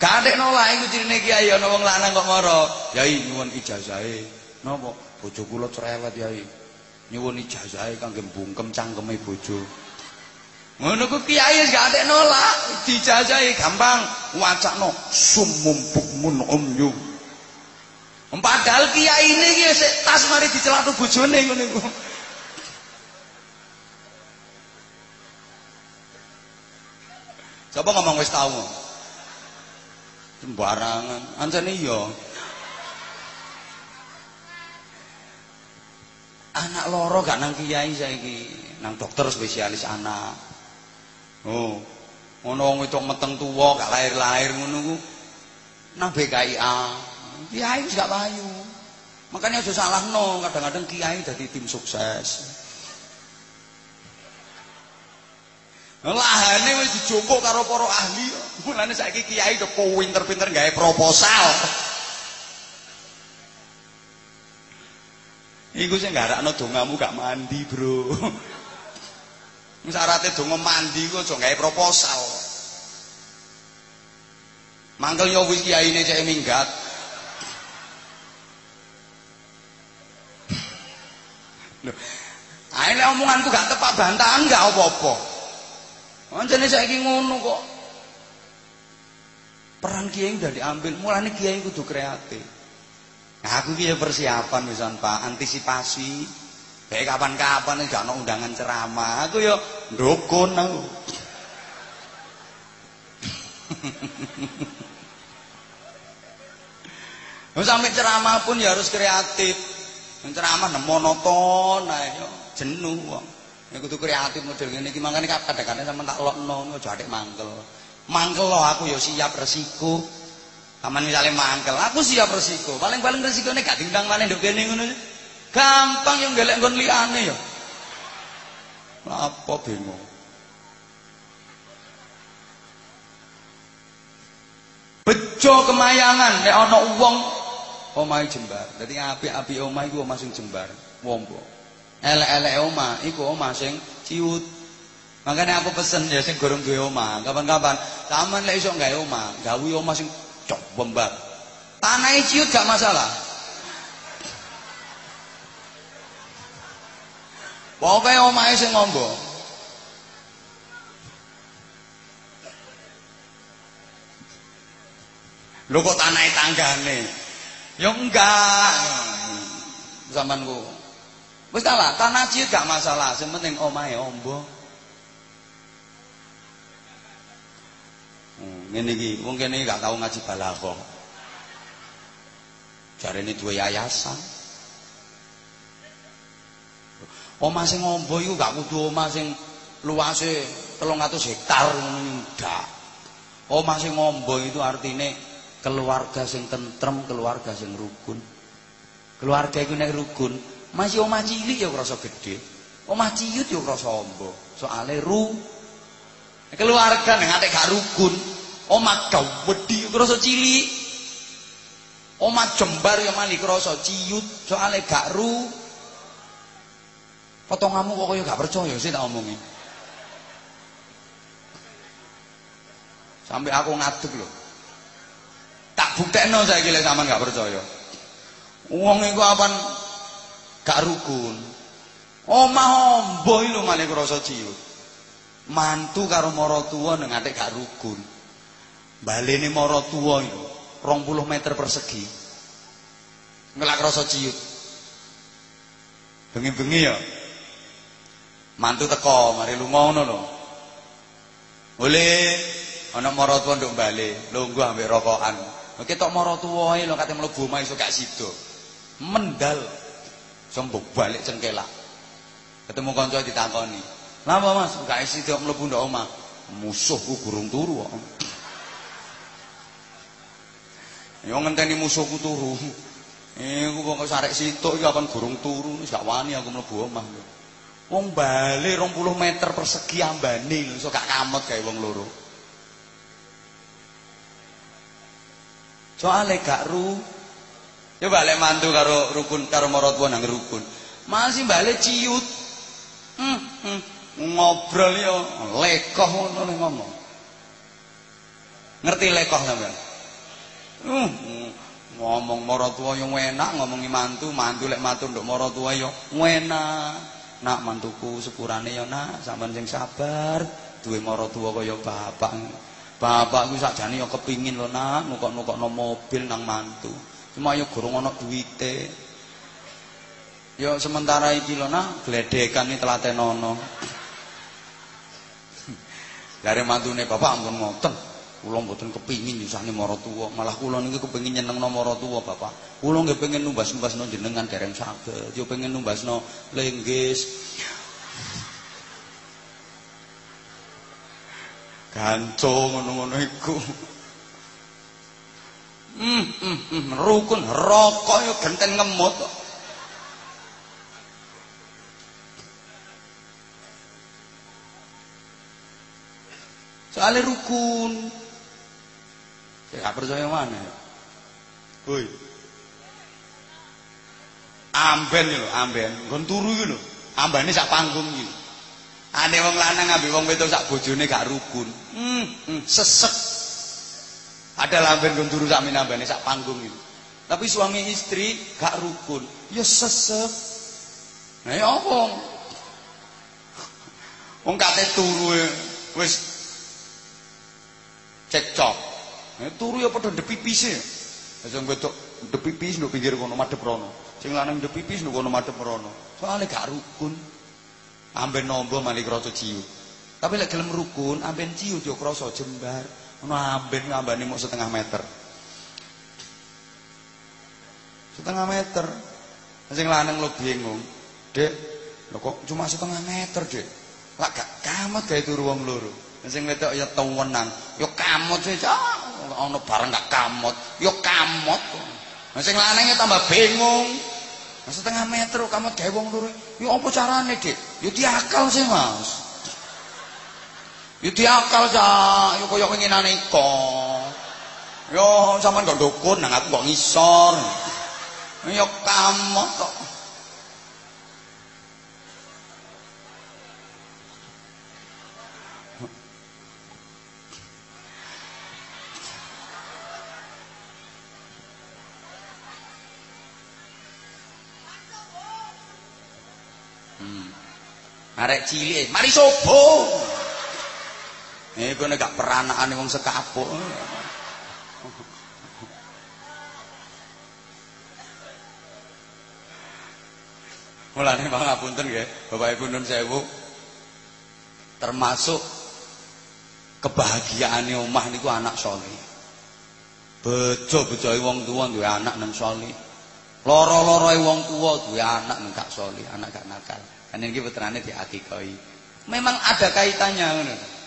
Atik nolak iku cirine kiai ana wong lanang kok moro. Yai nyuwun ijazahe. Napa? Bojo kula cerewet yai. Nyuwun ijazahe kangge mbungkem cangkeme bojo. Ngono ku kiai gak ada nolak, dijajahi gampang wacakno sumum bukmun umyu. Padahal kiai ini ki tas mari dicelatu bojone ngono iku. Coba ngomong wis tau. Sembarangan. Ancene iya. Anak loro gak nang kiai saiki, nang dokter spesialis anak. Oh. Ngono wong wedok meteng tuwa gak lahir-lahir ngono ku. Nang BKIA. Kiai gak payu. Makanya aja salahno, kadang-kadang kiai dadi tim sukses. Lahane wis dijupuk karo para ahli. Mulane saiki kiai do pinter-pinter gawe proposal. Iku sing garakno dongamu gak mandi, Bro. Syaratnya donga mandi ku aja gawe proposal. Mangkel yo wis kiyaine cek minggat. Lho. Ae omonganku gak tepak bantahan gak apa-apa. Ancene saiki ngono kok. Peran kiai udah diambil, mulane kiai kudu kreatif. Nah, aku ki persiapan misalnya Pak, antisipasi. Kayak kapan-kapan gak ono undangan ceramah, aku yo ndukun aku. Sampai ceramah pun ya harus kreatif. Ceramah monoton ae yo jenuh. Ya kudu kreatif model ngene iki mangkane kadang-kadang sampean tak lokno aja atik mangkel. Mangkel lo aku ya siap resiko. Taman misalnya mangkel, aku siap resiko. Paling-paling resikone gak dindang maneh nduk kene ngono. Gampang yang golek nggon liyane ya. Apa bingung. Bejo kemayangan nek ana wong omahe jembar. Dadi apik-apik omah iku omah jembar. Wombo elek-elek oma iku oma sing ciut. Makanya aku pesen ya sing gorong duwe oma kapan-kapan. Taman lek iso gawe oma gawe oma sing cok bembar. Tanah ciut gak masalah. Pokoknya omahe sing ngombo. Lho kok tanah tanggane? Ya enggak. Zamanku Wis lah, tanah ciut gak masalah, sing penting omahe ombo. Hmm, ngene iki, wong kene gak tau ngaji balaghah. Jarene duwe yayasan. Omah sing ombo iku gak kudu omah sing luase 300 hektar ngono ndak. Omah sing ombo itu artine keluarga sing tentrem, keluarga sing rukun. Keluarga iku nek rukun, masih omah cilik ya krasa gede. Omah ciut ya krasa amba. Soale ru keluarga ning atik gak rukun. Omah gawedi ya krasa cilik. Omah jembar ya mali krasa ciut, soale gak ru. Potonganmu kok kaya gak percaya sih tak omongi. Sampai aku ngadeg lho. Tak buktekno saiki lek sampean gak percaya. Wong iku apan gak rukun. Omah ombo lho malah krasa ciut. Mantu karo maratuwa ning atik gak rukun. Balene maratuwa iku 20 meter persegi. Ngelak krasa ciut. Bengi-bengi ya. Mantu teko, mari lunga ngono lho. Boleh ana maratuwa nduk bali, lungguh ambek rokokan. Ketok maratuwa ae lho kate mlebu omah iso gak sida. Mendal. Sembuk balik cengkelak. Ketemu kanca ditakoni. Napa Mas? Gak isi tok mlebu ndok omah. Musuhku gurung turu kok. Yo ngenteni musuhku turu. Iku kok sarek situk iki kapan gurung turu wis gak wani aku mlebu omah. Wong bali 20 meter persegi ambane lho iso gak kamot gawe wong loro. Soale gak ru Coba balik mantu karo rukun karo maratuwa nang rukun. Masih balik ciut. Hmm, hmm. ngobrol yo lekoh ngono ngomong. Ngerti lekoh sampean? Uh, ngomong maratuwa yo enak, ngomongi mantu, mantu lek matur nduk maratuwa yo enak. Nak mantuku sepurane yo nak, sampean sing sabar, duwe maratuwa kaya bapak. Bapakku sakjane yo kepingin lho nak, nukok-nukokno mobil nang mantu. Cuma yo gurung ana duwite. Yo sementara iki lho nah gledekan iki telatenono. Dari mantune bapak ampun ngoten. Kula mboten kepingin nyusahne maratuwa, malah kula niki kepengin nyenengno maratuwa, Bapak. Kula nggih pengen numbas-numbasno jenengan dereng saged. Yo pengen numbasno lenggis. Gancung ngono-ngono iku. Hmm, hmm, hmm, rukun rokok yo genten ngemut. Soalnya rukun. Saya gak percaya mana. Woi. Amben lho, amben. Nggon turu iki lho. Ambane sak panggung iki. Ane wong lanang ngambil wong wedok sak bojone gak rukun. Hmm, hmm sesek. Ada lamben nggon turu sak minambane sak panggung iki. Tapi suami istri gak rukun. Ya sesek. Nah ya apa? Wong kate turu wis cekcok. Eh turu ya padha ndek pipise. Sing wedok ndek pipis ndek pinggir kono madhep rono. Sing lanang ndek pipis ndek kono madhep rono. Soale gak rukun. Amben nombo mali krasa ciu. Tapi lek gelem rukun, amben ciu yo krasa jembar. Ono amben ngambane mok setengah meter. Setengah meter. Sing lanang lo bingung. Dek, lho kok cuma setengah meter, Dek? Lah gak kamet gawe turu wong loro. Sing wedok ya tewenan. Ya kamot sih, ana barang gak kamot, ya kamot. Nah sing lanang tambah bingung. Setengah meter kamot gawe wong loro. Ya apa carane, Dik? Ya diakal sih, Mas. Ya diakal sa, ya kaya winginane iko. Ya sampean kok dukun nang aku kok ngisor. Ya kamot kok. Arek cilik, mari sobo. Iku nek gak peranakane wong sekapuk. Mulane pangapunten nggih, Bapak Ibu nun sewu. Termasuk kebahagiaane omah niku anak saleh. Bejo-bejoe wong tuwa duwe anak nang saleh. Loro-loroe wong tuwa duwe anak nang saleh, anak gak nakal. Kan iki putrane diakikoi. Memang ada kaitannya ngono.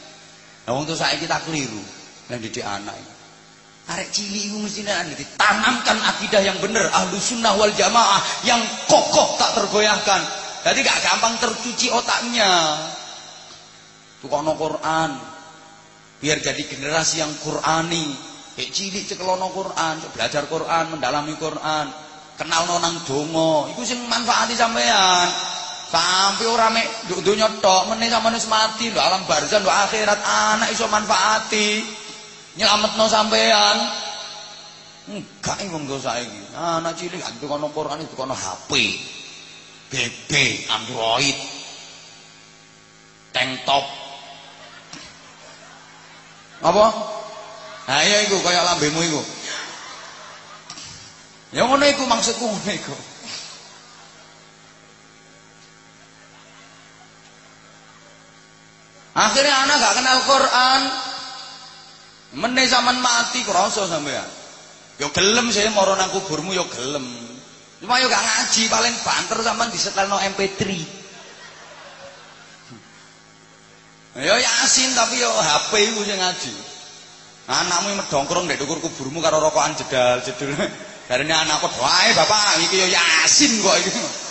Lah wong tuh saiki tak keliru lan didik anak. Arek cilik iku mesti ditanamkan akidah yang benar, ahlu sunnah wal jamaah yang kokoh tak tergoyahkan. Jadi gak gampang tercuci otaknya. Tukono Quran, biar jadi generasi yang Qurani. Kayak cilik cekelono Quran, belajar Quran, mendalami Quran, kenal nonang dongo, itu sing manfaati sampean. Sampai ora mek nduk donya tok, meneh sampeyan mati nduk alam barzah nduk akhirat anak iso manfaati. Nyelametno sampean. Enggak iki wong saiki. Anak cilik gak kono Quran itu kono HP. BB, Android. Tank top. Apa? Nah iya iku kaya lambemu iku. Ya ngono iku maksudku ngono iku. Akhirnya anak gak kenal Quran. Meneh zaman mati krasa sampean. Yo gelem sih moro nang kuburmu yo gelem. Cuma yo gak ngaji paling banter sampean disetelno MP3. Yo Yasin tapi yo HP iku sing ngaji. Anakmu medongkrong ndek dukur kuburmu karo rokokan jedal-jedul. Darene anakku doae bapak iki yo Yasin kok iki.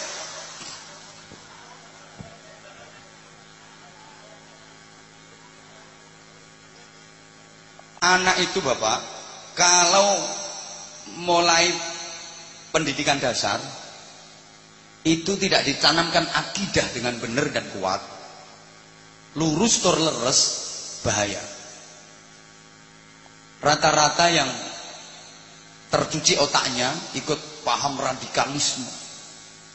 Anak itu Bapak kalau mulai pendidikan dasar itu tidak ditanamkan akidah dengan benar dan kuat. Lurus tur leres bahaya. Rata-rata yang tercuci otaknya ikut paham radikalisme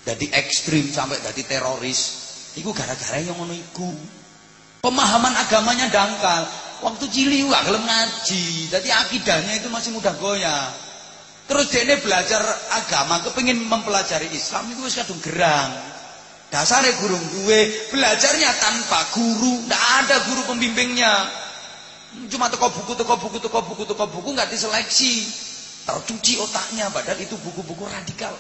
jadi ekstrim sampai jadi teroris itu gara-gara yang ngono pemahaman agamanya dangkal waktu cilik gak gelem ngaji. Jadi akidahnya itu masih mudah goyah. Terus dia belajar agama, kepingin mempelajari Islam itu wis kadung gerang. Dasarnya guru gue belajarnya tanpa guru, tidak ada guru pembimbingnya. Cuma toko buku, toko buku, toko buku, toko buku nggak diseleksi. Tercuci otaknya, padahal itu buku-buku radikal.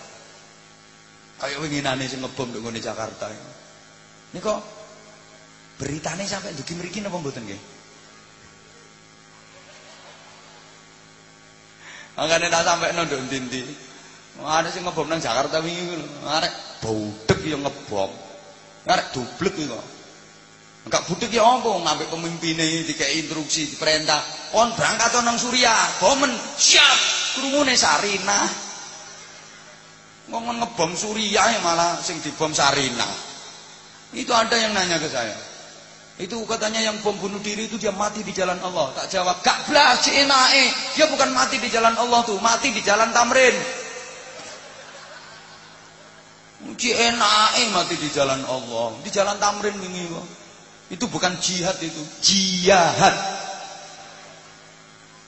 Kayak winginane sing ngebom ngene Jakarta. Ini kok beritane sampai dugi mriki napa mboten nggih? Makanya tak sampai nondok ndi Ada sing ngebom nang Jakarta wingi lho. Arek budek yang ngebom. Arek dublek iki kok. Enggak budek ya apa ngambil pemimpinnya dikai instruksi, diperintah. Kon berangkat nang Suriah, bomen siap. Krungune Sarina. Ngomong ngebom Suriah ya malah sing dibom Sarina. Itu ada yang nanya ke saya. Itu katanya yang bom bunuh diri itu dia mati di jalan Allah. Tak jawab, gak belas, cienae. Dia bukan mati di jalan Allah tuh, mati di jalan Tamrin. Cienae mati di jalan Allah, di jalan Tamrin ini kok. Itu bukan jihad itu, jihad.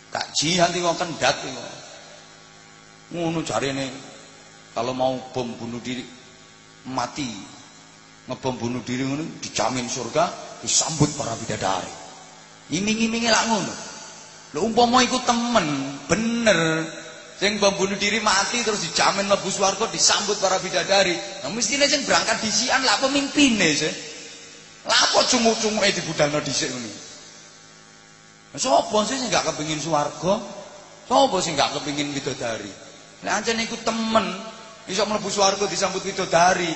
Tak jihad itu kendat itu. Ngono ini kalau mau bom bunuh diri mati. Ngebom bunuh diri ngono dijamin surga, disambut para bidadari. Iming-imingi lak ngono. Lho umpama iku temen, bener. Sing bunuh diri mati terus dijamin mlebu swarga disambut para bidadari. Nah mestine sing berangkat disian lah pemimpine sih. Lapo cungu-cunguke dibudalno dhisik ngono. Sapa sih sing gak kepengin swarga? Sapa sing gak kepengin widodari? Nek ancen iku temen iso mlebu swarga disambut widodari,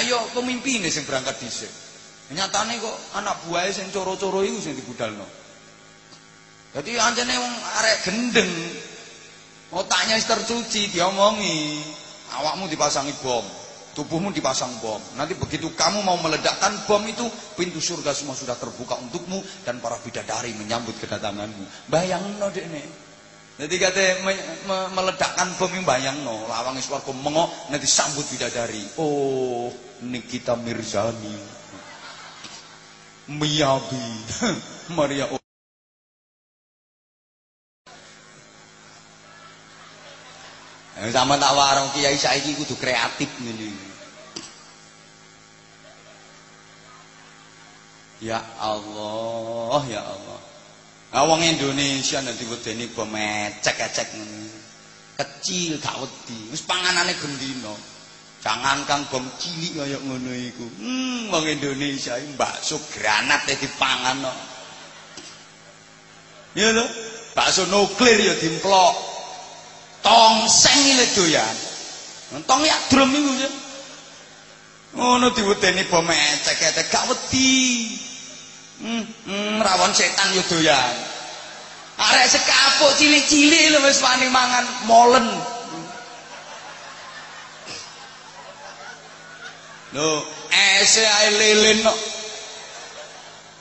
ayo pemimpine sing berangkat dhisik. Nyatane kok anak buahe sing coro-coro iku sing dibudalno. Jadi ancene wong arek gendeng. Otaknya wis tercuci diomongi, awakmu dipasangi bom tubuhmu dipasang bom. Nanti begitu kamu mau meledakkan bom itu, pintu surga semua sudah terbuka untukmu dan para bidadari menyambut kedatanganmu. Bayang no dek nih. Jadi kata me, me, meledakkan bom ini bayang no, lawang swarga mengok nanti sambut bidadari. Oh, Nikita Mirzani. Miyabi. Maria Sama tak warung kiai saiki kudu kreatif ngene. Ya Allah, ya Allah. Nah, wong Indonesia nanti wedeni bom ecek-ecek ngene. Kecil gak wedi, wis panganane gendino. Jangankan bom cilik kaya ngono iku. Hmm, wong Indonesia iki bakso granat e dipangan no. Ya lho, bakso nuklir ya dimplok. tongseng iki doyan. Tong ya drum iku ya. Ngono diwedeni bom ecek-ecek gak wedi. Hmm, hmm rawon setan yo doyan. Arek sekapuk cilik-cilik lho wis wani mangan molen. Lho, ese ae lelen kok.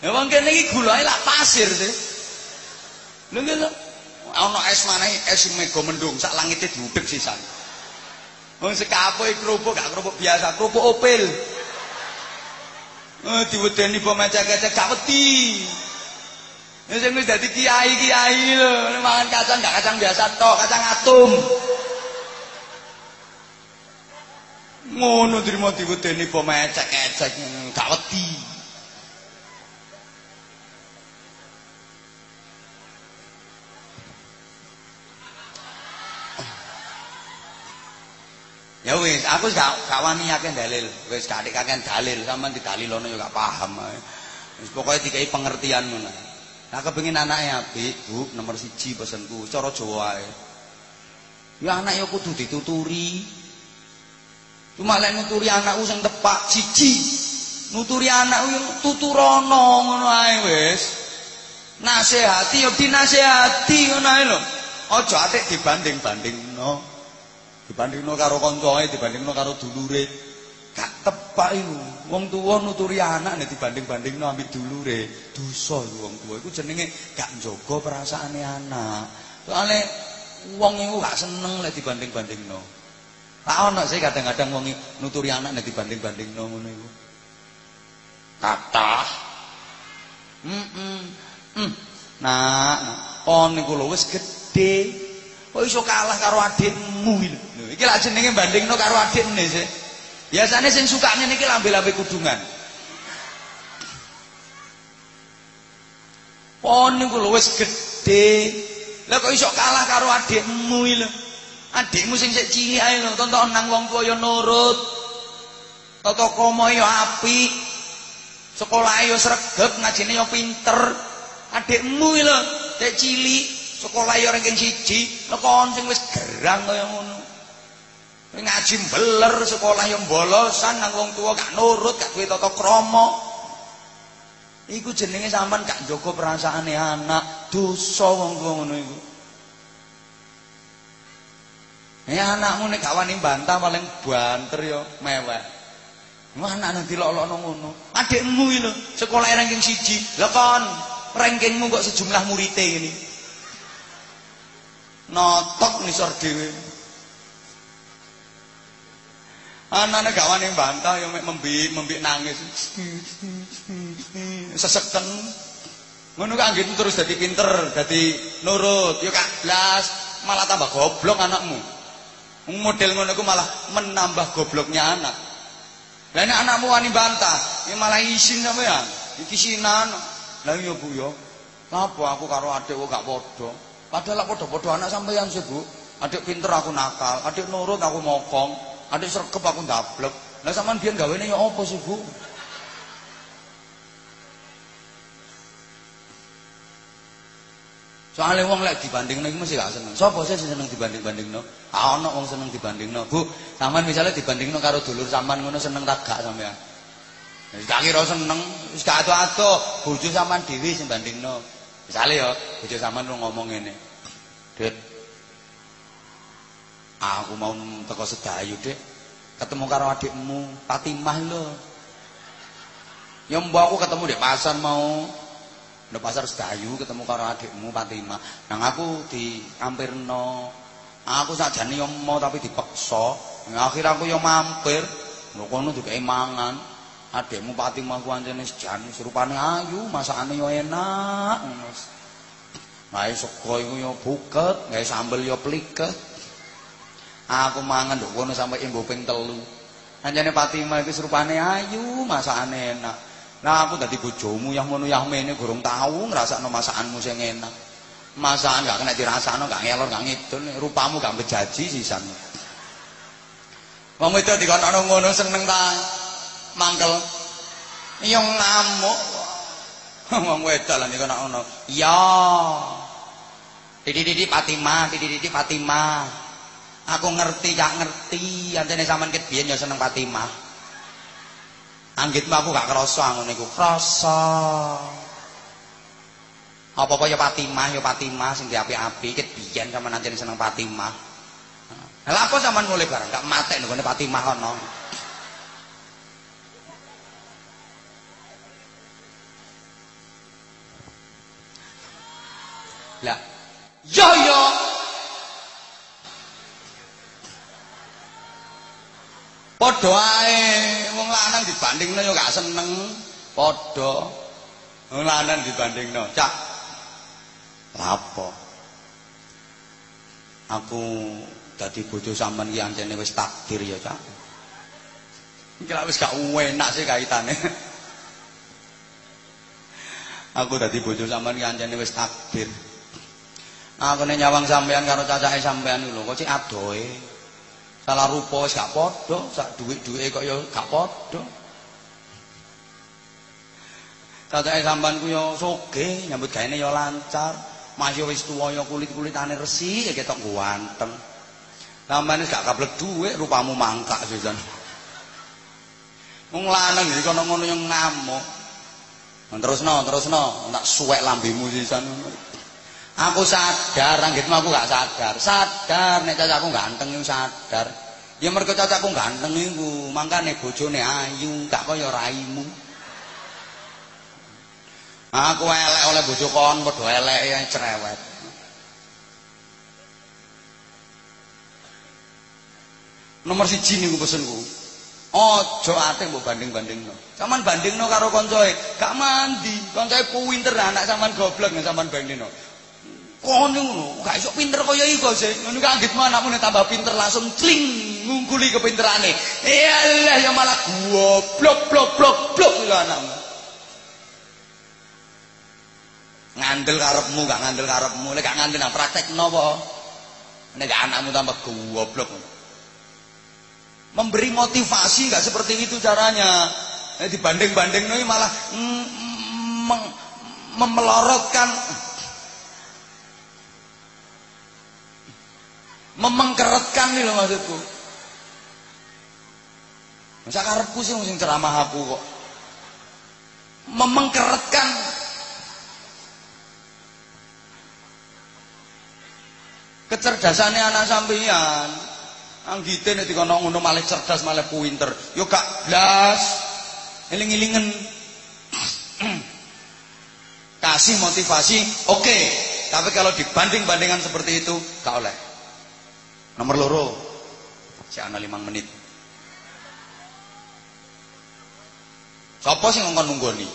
Ya wong kene iki gulahe lak pasir sih. Lho lho. ana es maneh es mega mendung sak langite diudhek sisan. Wong sekapoe kerupuk gak kerupuk biasa, kerupuk opel. Eh diwedeni bom ecek-ecek gak wedi. Ya sing wis dadi kiai-kiai lho, mangan kacang gak kacang biasa tok, kacang atum. Ngono trimo diwedeni bom ecek-ecek gak wedi. Ya wis, aku gak gak wani akeh dalil. Wis gak kakek dalil, sampean didalilono ya gak paham. Wis pokoke dikai pengertian ngono. Nah kepengin anake apik, Bu, nomor siji pesenku, cara Jawa ae. Ya anak ya kudu dituturi. Cuma lek nuturi anakku sing tepak siji. Nuturi anakku yo tuturono ngono ae wis. Nasihati yo dinasehati ngono ae lho. Aja atik dibanding-bandingno. dibandingno karo kancae dibandingno karo dulure gak tepak iku wong tuwa nuturi anak nek dibanding-bandingno ambek dulure dosa iku wong tuwa iku jenenge gak njaga perasaane anak soalnya wong iku gak seneng nek dibanding-bandingno tak ono sih kadang-kadang wong nuturi anak nek dibanding-bandingno ngono iku kata mm -mm. Mm. nah kon niku lho wis gedhe kok iso kalah karo adikmu iki lho iki lak jenenge bandingno karo adikne sih biasane sing sukane niki lambe-lambe kudungan Pon niku lho wis gedhe. Lah kok iso kalah karo adikmu iki. Adikmu sing sik cilik ae lho, tonton nang wong tuwa ya nurut. Tata krama ya apik. Sekolah ya sregep, ngajine ya pinter. Adikmu iki lho, sik cilik, sekolah ya ranking siji, lha kon sing wis gerang kaya ngono. Ngaji beler, sekolah yang bolosan nang wong tuwa gak nurut, gak duwe tata krama. Iku jenenge sampean gak njaga perasaane anak, dosa wong tuwa ngono iku. Ya anakmu nek wani bantah paling banter ya mewah. Wah anak nang dilok-lokno ngono. Adikmu iki sekolah ranking siji. Lah kon rankingmu kok sejumlah murite ini. Notok nisor dhewe. Anaknya gak wani bantah ya membik membik nangis. Seseken. Ngono kan gitu terus jadi pinter, jadi nurut. Yuk kak blas malah tambah goblok anakmu. Model ngono ku malah menambah gobloknya anak. Lah anakmu wani bantah, ya malah isin sampean. Iki sinan. Lah iya Bu ya. Apa aku karo adik kok gak padha? Padahal padha-padha anak sampean sih Bu. Adik pinter aku nakal, adik nurut aku mokong, adik sregep aku ndablek. Lah sampean biyen gawene ya apa sih Bu? Soalnya wong lek dibandingno iki mesti gak seneng. Sopo sih sing seneng dibanding-bandingno? Ah ono wong seneng dibandingno. Bu, sampean misalnya dibandingno karo dulur sampean ngono seneng ta gak sampean? Wis gak kira seneng, wis gak ado-ado, bojo sampean dhewe sing bandingno. Misale ya, bojo sampean lu ngomong ngene. Dit. Aku mau teko sedayu, Dik. Ketemu karo adikmu, Fatimah lho. Ya mbok aku ketemu di pasar mau Nek pasar Sedayu ketemu karo adikmu Fatimah. Nang aku diampirno. Aku sakjane yo mau tapi dipaksa. Akhir aku yo mampir. Lho kono dikei mangan. Adikmu Fatimah ku ancene sejane serupane ayu, masakane yo enak. Gawe sego iku yo buket, gawe sambel yo pliket. Aku mangan nduk kono sampe embo ping 3. Anjane Fatimah iku serupane ayu, masakane enak. Nah aku dadi bojomu yang ngono yang mene gorong tahu ngrasakno masakanmu sing enak. Masakan gak kena dirasakno gak ngelor gak ngidul, rupamu gak bejaji sisan. Wong wedok dikono ngono seneng ta mangkel. Iya ngamuk. Wong wedok lan dikono ngono. Ya. Didi-didi Fatimah, didi-didi Fatimah. Aku ngerti gak ngerti, antene sampean ket biyen ya seneng Fatimah. Anggitmu aku gak kerasa ngono iku. Krasa. Apa-apa ya Fatimah, ya Fatimah sing diapi-api ket biyen sama nanti seneng Fatimah. Lah apa sampean mulai bareng gak matek nggone Fatimah kono. Lah, yo yo Padha ae, wong lanang dibandingno yo gak seneng. Padha. Wong lanang dibandingno, Cak. Lapo? Aku dadi bojo sampean iki ancene wis takdir ya, Cak. Iki lak wis gak enak sih kaitane. Aku dadi bojo sampean iki ancene wis takdir. Aku nek nyawang sampean karo cacake sampean lho, kok cek adohe. Salah rupa wis gak padha, sak dhuwit-dhuwite kok ya gak padha. Cacake sampean ku ya sugih, nyambut gaene ya lancar. Mas yo wis tuwa ya kulit-kulitane resik, ya ketok ganteng. Sampeyan wis gak kablek dhuwit, rupamu mangkak sisan. Wong lanang iki kono ngono yang ngamuk. Terusno, terusno, tak suwek lambemu sisan. Aku sadar, anggitmu aku gak sadar. Sadar nek cacaku ganteng iku sadar. Ya mergo cacaku ganteng iku, mangkane bojone ayu, gak kaya raimu. Aku elek oleh bojo kon padha elek ya cerewet. Nomor siji niku pesenku. Aja ate mbok banding-bandingno. Saman bandingno karo kancae, gak mandi. Kancae pinter anak sampean goblok sampean bandingno. Kono ngono, gak iso pinter kaya iku sih. Ngono ku anggitmu anakmu nek tambah pinter langsung cling ngungkuli kepinterane. Iyalah ya malah goblok blok blok blok lho anakmu. ngandel karepmu, gak ngandel karepmu. Lek gak ngandel nang praktek napa? Nek gak anakmu tambah goblok. Memberi motivasi gak seperti itu caranya. Eh, dibanding-banding malah mm, mm, memelorotkan memengkeretkan nih loh maksudku. Masa karepku sih mesti ceramah aku kok. Memengkeretkan kecerdasannya anak sampeyan. Anggite nek dikono ngono malah cerdas malah pinter. Yo gak blas. Eling-elingen. Kasih motivasi, oke. Okay. Tapi kalau dibanding-bandingan seperti itu, gak oleh. Nomor loro. Si ana limang menit. Sapa sing ngongkon nunggoni?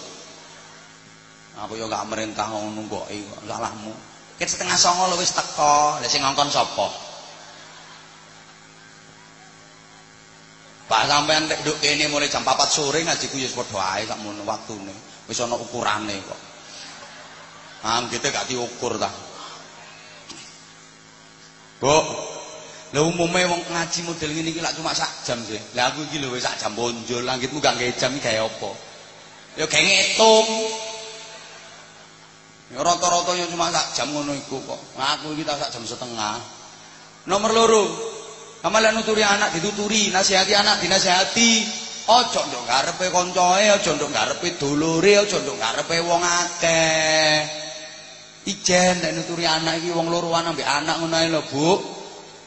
Aku yo gak merintah nunggoki kok, salahmu. Ket setengah songo lu wis teko, lha sing ngongkon sapa? Pak sampean nek nduk kene mulai jam 4 sore ngajiku ya padha ae sakmono waktune. Wis ana ukurane kok. Ah, kita gak diukur ta. Bu, Lah umume wong ngaji model ngene iki lak cuma sak jam sih. Lah aku iki lho wis sak jam bonjol, langitmu gak nggae jam iki gawe apa? Ya gawe ngitung. Ya rata-rata ya cuma sak jam ngono iku kok. Aku iki tak sak jam setengah. Nomor loro. Kamalan nuturi anak dituturi, nasihati anak dinasihati. Aja ndok ngarepe kancae, aja ndok ngarepe dulure, aja ndok ngarepe wong akeh. Ijen nek nuturi anak iki wong loro anak mbek anak ngono ae lho, Bu.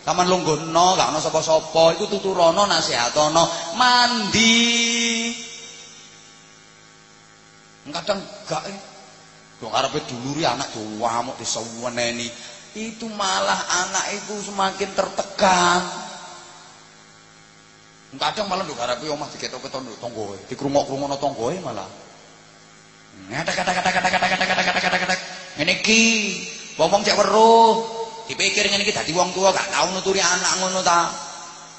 Taman lungguhno, gak ono sopo-sopo, iku nasihatono, mandi. Kadang gak eh. Dong dulur ya anak tua mau diwamuk diseweneni. Itu malah anak itu semakin tertekan. Kadang malah nduk arepe omah diketok-ketok nduk tanggoe, dikrungok-krungokno tonggoi malah. Neka kata kata kata kata kata kata kata kata kata kata kata. Neki, bomong cek perlu. Dipikir ngene iki dadi wong tuwa gak tau nuturi anak ngono ta.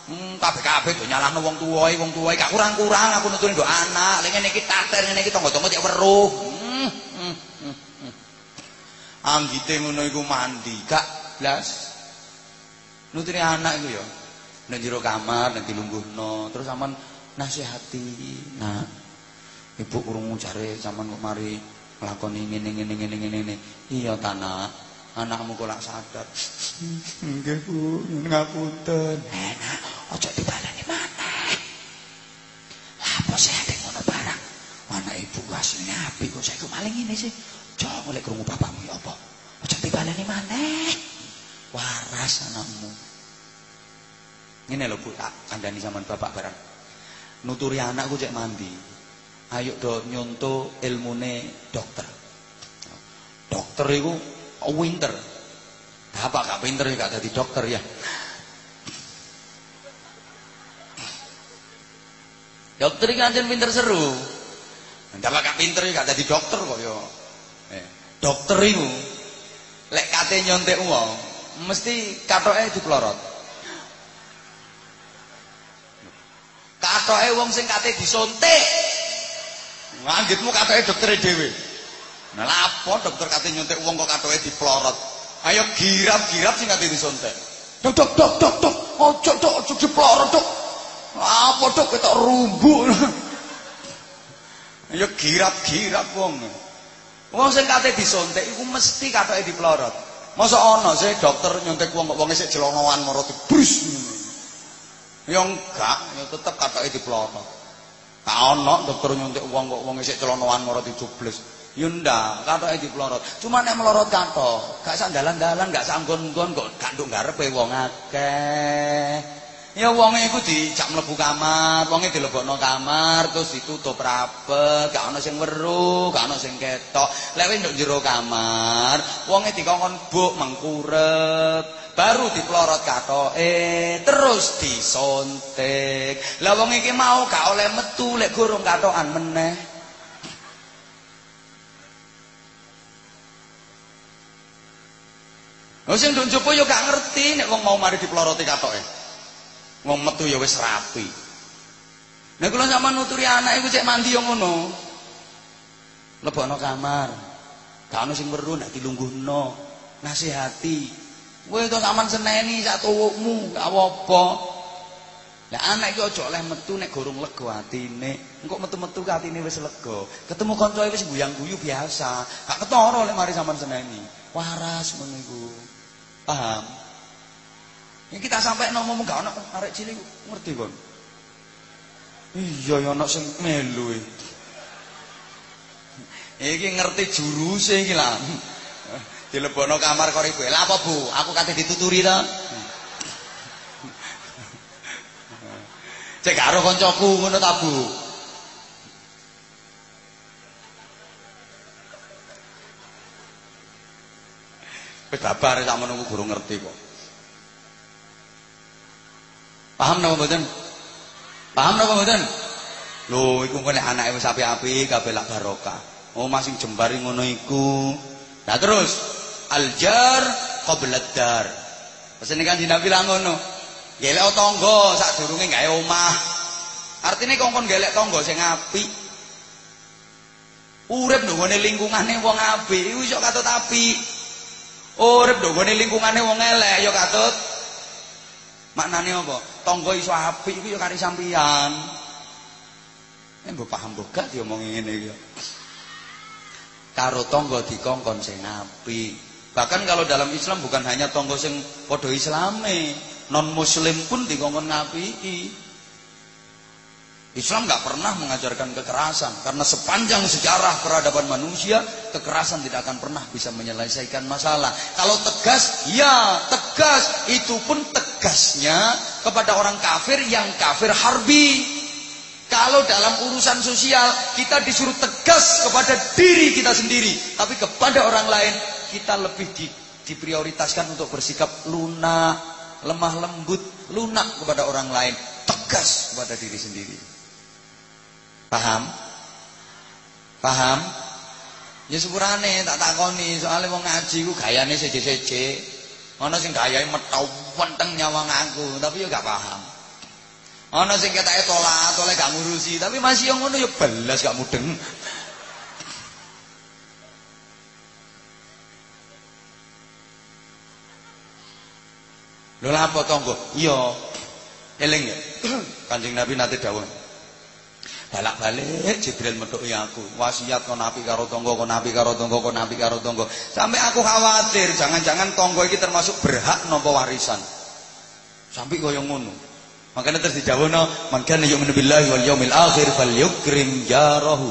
Hmm, kabeh-kabeh do nyalahno wong tuwae, wong tuwae gak kurang-kurang aku nuturi ndok anak. Lek ngene iki tater ngene iki tangga-tangga cek weruh. Hmm, hmm, hmm, hmm. Anggite ngono iku mandi, gak blas. Nuturi anak iku ya. Nek jero kamar, nek dilungguhno, terus aman nasihati. Nah, ibu kurung jare sampean kok mari nglakoni ngene ngene ngene ngene. Iya tanah. Anakmu kok lak sadar. Nggih Bu, ngapunten. Enak, aja dibaleni maneh. Lah apa sih ate ngono barang? Anak ibu asline apik kok saiki maling ngene sih. Aja golek krungu bapakmu ya apa? Aja dibaleni maneh. Waras anakmu. Ngene lho Bu, tak kandhani sampean bapak barang. Nuturi anakku cek mandi. Ayo do nyonto ilmune dokter. Dokter itu winter. Bapak gak pinter ya gak jadi dokter ya. Dokter iki anjen pinter seru. Bapak gak pinter ya gak jadi dokter kok ya. Eh, dokter itu lek kate nyontek wong mesti katoke dipelorot. Katoke wong sing kate disontek. Nganggitmu katoke dokter dhewe. Nah lapo dokter kate nyontek wong kok katoke diplorot. Ayo girap-girap sing kate disontek. Dok dok dok dok dok. Ojo dok ojo diplorot dok. Apa dok ketok rumbu. Ayo girap-girap wong. Wong sing kate disontek iku mesti katoke diplorot. Masa ana sih dokter nyontek wong kok wong sik jelonoan marot brus. Ya enggak, ya tetep katoke diplorot. Tak ana dokter nyontek wong kok wong sik celonoan marot dijubles. Yo ndak, katoke diplorot. Cuma nek melorot katok, gak sak dalan-dalan, gak sak nggon-nggon kok gak nduk ngarepe wong akeh. Ya wonge iku dijak mlebu kamar, wonge dilebokno kamar terus ditutup rapet, gak ana sing weruh, gak ana sing ketok. Lek wis nduk jero kamar, wonge dikongkon buk mengkurep. Baru diplorot katoke, terus disontek. Lah wong iki mau gak oleh metu lek gurung katokan meneh. Wong sing nduk njupuk ya gak ngerti nek wong mau mari diploroti katoke. Wong metu ya wis rapi. Nek kula sampean nuturi anak iku cek mandi yo ngono. Lebokno kamar. Gak ono sing weruh nek dilungguhno. Nasihati. Kowe to sampean seneni sak tuwukmu, gak apa-apa. Lah anak iki aja oleh metu nek gorong lega atine. Engko metu-metu atine wis lega. Ketemu kancae wis guyang-guyu biasa. Gak ketara lek mari sampean seneni. Waras ngono iku. Paham? Ini kita sampai ngomong gak ono arek cilik ngerti kon. Iya ya ono sing melu. Iki ngerti juruse iki lah. Dilebono kamar karo. Lah apa Bu? Aku kate dituturi to. Cek karo kancaku ngono ta Bu. Wis babar sak menunggu guru ngerti kok. Paham napa mboten? Paham napa mboten? Lho, iku kok nek anake wis apik-apik kabeh lak barokah. Oh, masing jembari ngono iku. Nah terus aljar qabla dar. Pesen kan Nabi lah ngono. Gelek tangga sadurunge gawe omah. Artine kongkon gelek tangga sing apik. Urip nggone lingkungane wong apik iku iso katut apik. Urip nggone lingkungane wong elek ya katut Maknane apa? Tangga iso apik iku ya kari sampeyan. Eh mbok paham mbok gak diomongi ngene iki. Karo tangga dikongkon sing apik. Bahkan kalau dalam Islam bukan hanya tangga sing padha islame, non muslim pun dikongkon ngapiki. Islam nggak pernah mengajarkan kekerasan karena sepanjang sejarah peradaban manusia kekerasan tidak akan pernah bisa menyelesaikan masalah. Kalau tegas, ya tegas itu pun tegasnya kepada orang kafir yang kafir harbi. Kalau dalam urusan sosial kita disuruh tegas kepada diri kita sendiri, tapi kepada orang lain kita lebih di, diprioritaskan untuk bersikap lunak, lemah lembut, lunak kepada orang lain, tegas kepada diri sendiri. Paham? Paham? Ya sepurane tak takoni, soalnya mau ngaji ku gayane seje-seje. Ana sing gayahe metau wenteng nyawang aku, tapi ya gak paham. Ana sing ketake tolak, tolak gak ngurusi, tapi masih yang ngono ya belas gak mudeng. Lho apa tonggo? Iya. Eling ya. Kanjeng Nabi nate dawuh. Balak-balik Jibril metuki aku. Wasiat kon api karo tonggo kon api karo tonggo kon api karo tonggo. Sampai aku khawatir jangan-jangan tonggo ini termasuk berhak nopo warisan. Sampai kaya ngono. Makanya terus makanya yu'minu billahi wal yaumil akhir fal yukrim jarahu.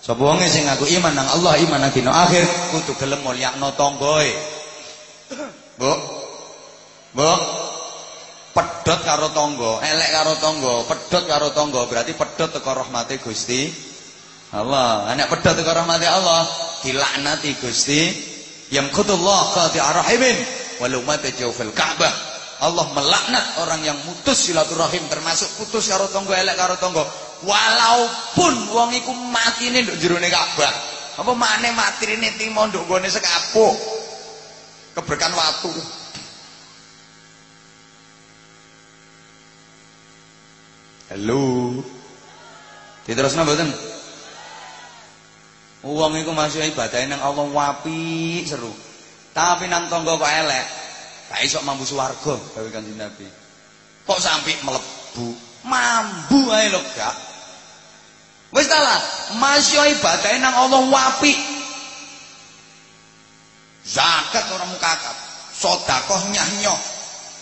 Sapa wong sing aku iman nang Allah iman nang dina akhir kudu gelem mulyakno tanggoe Bu. Bu pedot karo tangga, elek karo tangga, pedot karo tangga, berarti pedot teko rahmate Gusti Allah. Nek pedot teko rahmate Allah, dilaknati Gusti yamqutullah qati'a rahimin walumat jawfil Ka'bah. Allah melaknat orang yang mutus silaturahim termasuk putus karo tangga, elek karo tangga. Walaupun wong iku matine nduk jerone Ka'bah. Apa mati matine timo nduk gone sekapuk. Keberkan watu. Halo. Diterusno mboten? Wong iku masuk ibadah nang Allah wapi seru. Tapi nang tangga kok elek. Gak iso mambu swarga gawe Kanjeng Nabi. Kok sampai melebu? Mambu ae lho gak. Wis ta lah, masuk ibadah nang Allah wapi. Zakat ora mukakat. Sedekah nyah-nyoh.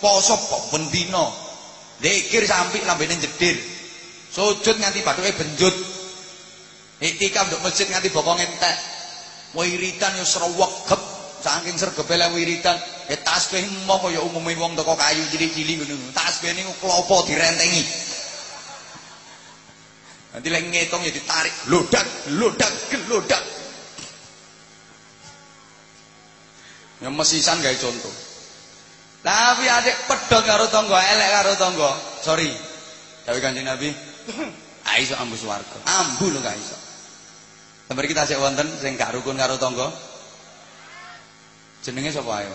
Poso kok bendina. Zikir sampai lambene jedir. Sujud nganti bathuke benjut. Iktikaf nduk masjid nganti bokong entek. Wiritan yo srewegep saking sregep le wiritan. E tasbih mok kaya umume wong teko kayu cilik-cilik ngono. Tasbih niku klopo direntengi. Nanti lek ngitung ya ditarik, lodak, lodak, gelodak. Yang mesisan gawe contoh. Tapi adik pedot karo tangga, elek karo tangga. Sorry. Dawuh Kanjeng Nabi, ah iso ambu swarga. Ambu lho gak iso. Tembar kita sik wonten sing gak rukun karo tangga. Jenenge sapa ae?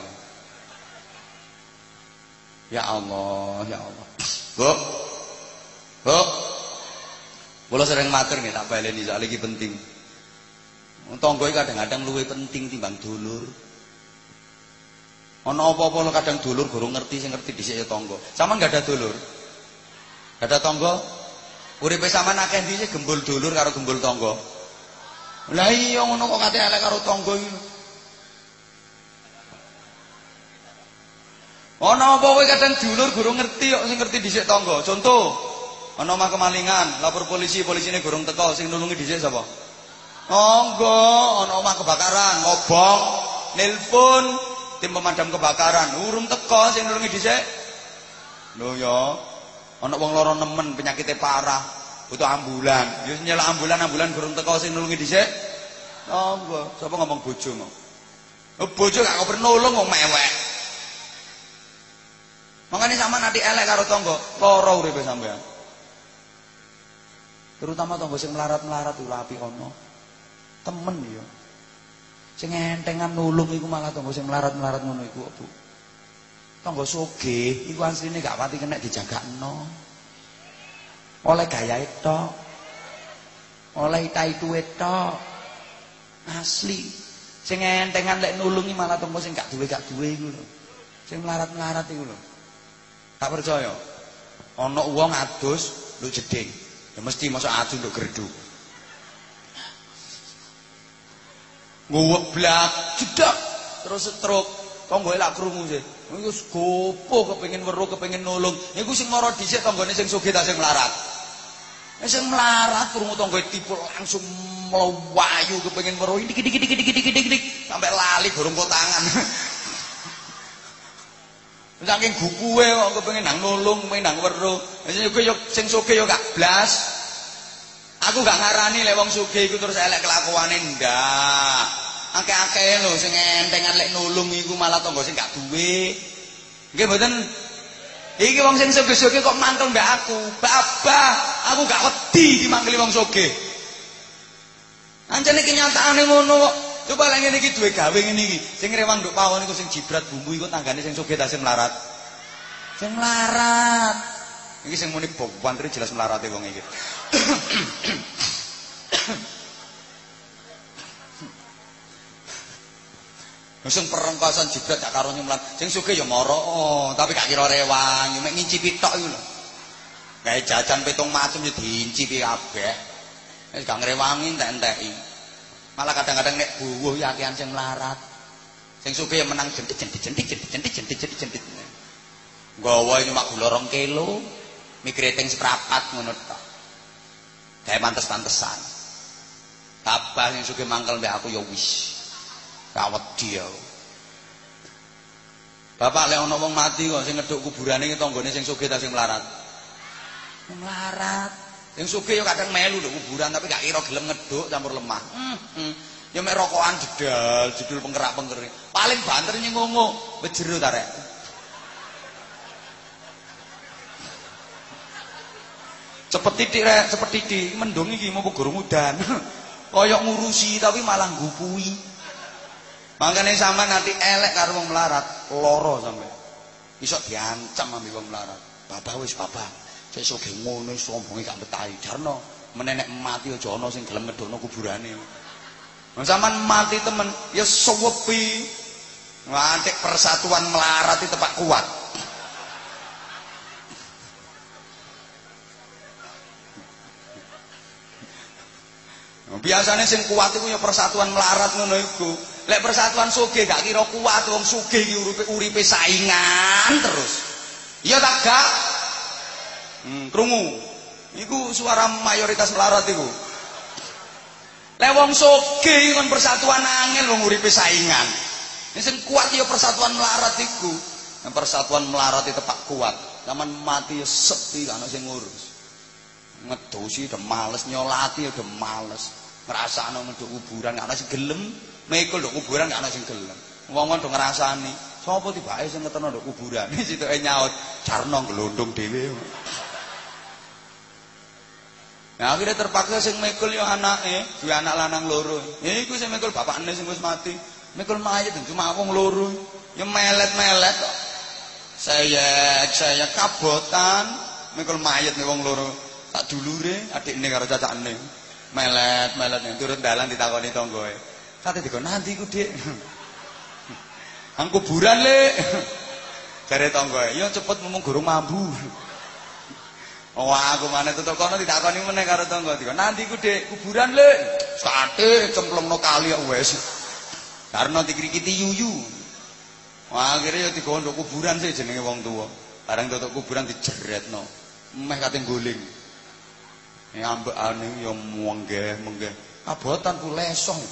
Ya Allah, ya Allah. Bu. Bu. Kula sering matur nih tak baleni soal iki penting. Iki kadang-kadang luwih penting timbang dulur. Ana apa-apa kadang dulur gurung ngerti sing ngerti dhisik ya tangga. Sampeyan enggak ada dulur? Gak ada tangga? Uripe sampean akeh dhisik gembul dulur karo gembul tangga. Lah iya ngono kok kate elek karo tangga iki. Ana apa kowe kadang dulur gurung ngerti kok sing ngerti dhisik tangga. Contoh, ana omah kemalingan, lapor polisi, polisine gurung teko, sing nulungi dhisik sapa? Monggo, ana omah kebakaran, ngobong, nelpon tim pemadam kebakaran, urung teko sing nulungi dhisik. Lho ya, ana wong lara nemen penyakitnya parah, butuh ambulan. Ya nyelak ambulan, ambulan gurung teko sing nulungi dhisik. Monggo, sapa ngomong bojo mau? Bojo gak kok nulung wong mewek. Makanya sama nanti elek karo tonggo, loro uripe sampean. Terutama tonggo sing melarat-melarat ulah api kono. Temen ya. Sing entengan nulung iku malah tonggo sing melarat-melarat ngono iku, Bu. Tonggo sugih iku asline gak pati kena dijagakno. Oleh gaya itu. Oleh itai tuwe tok. Asli. Sing entengan lek nulungi malah tonggo sing gak duwe gak duwe iku lho. Sing melarat-melarat iku lho. Tak percaya. Ana wong adus nduk jeding. Ya mesti masa adus nduk gerdu. Ngweblak jedak terus stroke. Tanggoe lak krungu sih. Iku gopo kepengin weruh kepengin nulung. Iku sing mara dhisik tanggane sing sugih ta sing melarat. Sing melarat krungu tanggoe tipul langsung mlayu kepengin weruh dik dik dik dik dik dik sampai lali gorong kotangan. Saking gukuwe kok kepengin nang nulung, kepengin nang weruh. Sing sugih yo sing yo gak blas. Aku gak ngarani lek wong sugih iku terus elek kelakuane ndak. Akeh-akeh lho sing entengan lek nulung iku malah tangga sing gak duwe. Nggih mboten? Iki wong sing sugih-sugih kok mantel mbak aku. Babah, aku gak wedi dimangkeli wong sugih. Anjane kenyataane ngono kok. Coba lek ngene iki duwe gawe ngene iki. Sing rewang nduk pawon iku sing jibrat bumbu iku tanggane sing sugih ta sing melarat. Sing melarat. Iki sing muni bokwan jelas melarate wong iki. Sing perengkasan jibrat gak karo nyemlan. Sing sugih ya mara, oh, tapi gak kira rewang, mek ngincipi tok iku lho. Gawe jajan pitung macem ya diincipi kabeh. Wis gak ngrewangi entek-enteki. Malah kadang-kadang nek buwuh ya akehan sing melarat. Sing sugih ya menang jentik-jentik jentik-jentik jentik-jentik jentik-jentik. Gawa cuma gula 2 kilo, mie keriting seprapat ngono tok. Gawe pantes-pantesan. Tabah sing sugih mangkel mbek aku ya wis. Gak wedi aku. Bapak lek ana wong mati kok sing ngeduk kuburane iki tanggane sing sugih ta sing melarat? Melarat. Sing sugih ya kadang melu lho kuburan tapi gak kira gelem ngeduk campur lemah. Hmm, hmm. Ya mek rokokan jedal, jedul penggerak-penggerik. Paling banter nyengongok, wis jero ta rek. Cepet titik rek, cepet titik. Mendung iki mau gurung udan. Koyok ngurusi tapi malah ngupui. Makanya sama nanti elek karo wong melarat, loro sampe. Iso diancam ambil wong melarat. Bapak wis bapak, saya soge ngono sombonge gak betahi. Jarno menenek mati aja ana sing gelem ngedono kuburane. Wong sampean mati temen, ya suwepi. Ngantik persatuan melarat itu tepak kuat. Biasanya sing kuat itu ya persatuan melarat ngono iku. Lek persatuan sugih gak kira kuat wong sugih iki uripe uripe saingan terus. Iya tak gak? Hmm, krungu. Iku suara mayoritas melarat iku. Lek wong sugih kon persatuan angel wong uripe saingan. Sing kuat ya persatuan melarat iku. Persatuan melarat itu tepak kuat. Zaman mati ya sepi kan sing ngurus. Ngedosi udah males, nyolati udah males. Ngrasakno nduk kuburan gak ana sing gelem. Mekul nduk kuburan gak ana sing gelem. Wong-wong do ngrasani. Sapa tibake sing ngeteno nduk kuburan? Sitoke nyaut, "Jarno glondong dhewe." Nah, akhirnya terpaksa sing mekul yo anake, duwe anak lanang loro. Ya iku sing mekul bapakne sing wis mati. Mekul mayit cuma wong loro. Ya melet-melet kok. Saya saya kabotan mekul mayit wong loro. Tak dulure adikne karo cacakne. Melet melet turun dalan ditakoni tanggoe kate dikon nanti ku dik kuburan le. Jare tanggoe, "Ya cepet mumung guru mambu." Oh aku mana tutuk kono ditakoni meneh karo tangga dikon, "Nanti ku Dik, kuburan le." Sate cemplungno kali ya wis. Karena dikrikiti yuyu. Wah, akhirnya ya digondo kuburan sih jenenge wong tua. Barang tutuk kuburan dijeretno. Meh kate guling. Ya ambekane ya menggeh menggeh. Abotan ku lesong.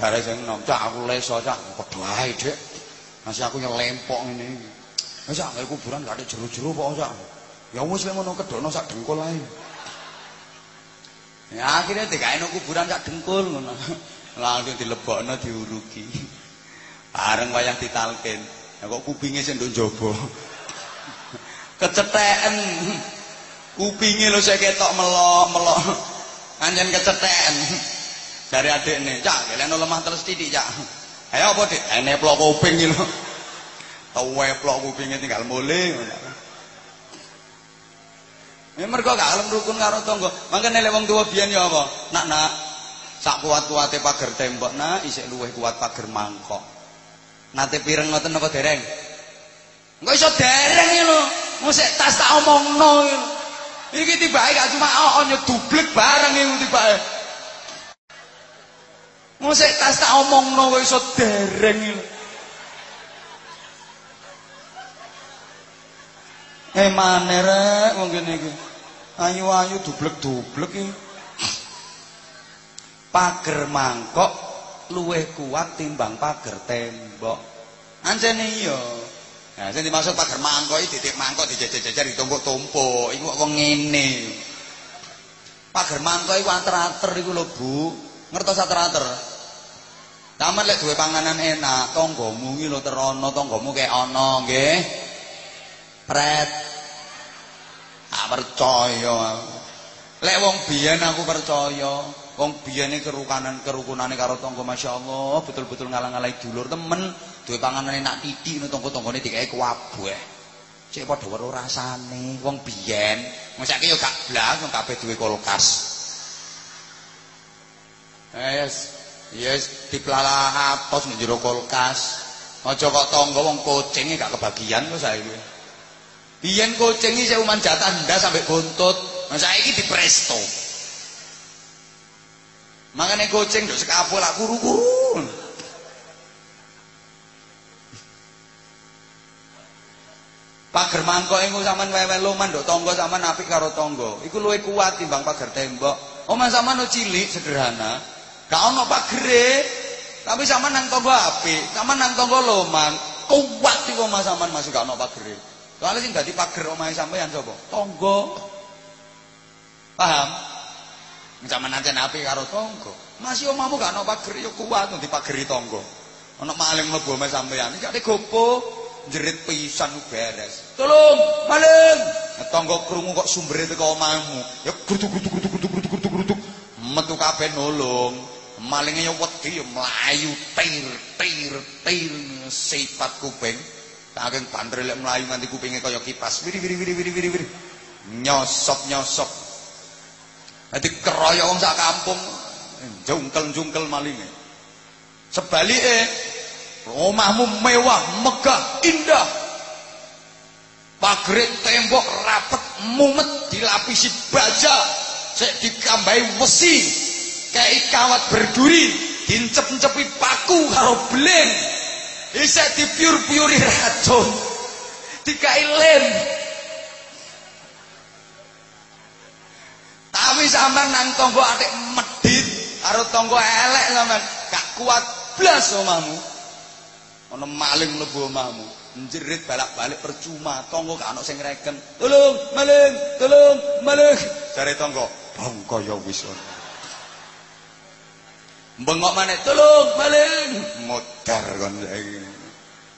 Bare sing nom, cak aku leso cak, padha ae, Dik. Masih aku nyelempok ngene. Wis cak kuburan gak ada jero-jero kok cak. Ya wis lek ngono kedono sak dengkul ae. Ya akhirnya dikaino kuburan sak dengkul ngono. Langsung dilebokno diurugi. Bareng wayang ditalken. Ya kok kupinge sing nduk njaba. Kecetheken. Kupinge lho sik ketok melok-melok. Anjen kecetheken. Dari adik nih, cak, kalian lemah terus tidik cak. Ayo apa dik? Ini plok kuping gitu. Tahu plok kupingnya tinggal mulai. Ini mereka gak alam rukun karo tonggo. Makanya lek wong tua biyen ya apa? Nak nak sak kuat-kuate pagar tembok nak isik luweh kuat pagar mangkok. Nate pireng ngoten napa dereng? Engko iso dereng iki lho. Mosek tas tak omongno iki. Iki tibake gak cuma oh nyedublek bareng iki tibake. Mosek tas tak omongno kowe iso dereng iki. Eh maneh rek wong kene iki. Ayu-ayu dublek-dublek iki. Pager mangkok luweh kuat timbang pager tembok. Ancene iya. Nah, sing dimaksud pager mangkok iki titik mangkok dijejer-jejer ditumpuk-tumpuk. Iku wong ngene. Pager mangkok iku ater-ater iku lho, Bu. Ngertos ater-ater? Taman lek duwe panganan enak, tanggamu iki lho terono, tanggamu kek ana, nggih. Pret. Ah percaya. Lek wong biyen aku percaya, wong biyene kerukunan kerukunane karo tangga masyaallah, betul-betul ngalang-alangi dulur temen, duwe panganan enak titik no tangga-tanggane dikae kuwabeh. Cek padha weruh rasane, wong biyen, wong saiki yo gak blas, wong kabeh duwe kulkas. Eh, yes. Yes, diplala atos ning jero kulkas. Aja kok tangga wong kucinge gak kebagian kok saiki. Biyen kucing iki uman jatah ndas sampai buntut. Nah saiki dipresto. Makane kucing nduk sekapul lak kuru-kuru. Pager mangkok iku sampean wewe loman nduk tangga sampean apik karo tangga. Iku luwih kuat timbang pager tembok. Omah sampean cilik sederhana. Gak ono pagere. Tapi sama nang tangga apik, sama nang tangga loman, kuat iku omah sampean masih gak ono pagere. Soale sing dadi pager omahe sampean sapa? Tangga. Paham? Sama nanti api karo tangga. Masih omahmu gak ono pager ya kuat dipageri tangga. Ono maling mlebu omahe sampean, iki gopo jerit pisan beres. Tolong, maling. Tangga krungu kok sumbere teko omahmu. Ya grutuk-grutuk-grutuk-grutuk-grutuk-grutuk. Metu kabeh nolong. malingnya wedi ya melayu tir tir tir sifat kuping saking bandre lek melayu nganti kupingnya kaya kipas wiri wiri wiri wiri wiri wiri nyosop nyosop nanti keroyok wong kampung jungkel jungkel malingnya. Sebaliknya rumahmu mewah megah indah. Pagret tembok rapet mumet dilapisi baja. Sik dikambai wesi kayak kawat berduri dincep-cepi paku karo belen bisa dipiur-piuri racun dikai lem tapi sama nang tonggo adik medit karo tonggo elek sama gak kuat blas omahmu ono maling mlebu omahmu njerit balak-balik percuma tonggo gak ono sing reken tolong maling tolong maling cari tonggo bangka ya wis Bengok mana? Tolong, maling. Modar kon saiki.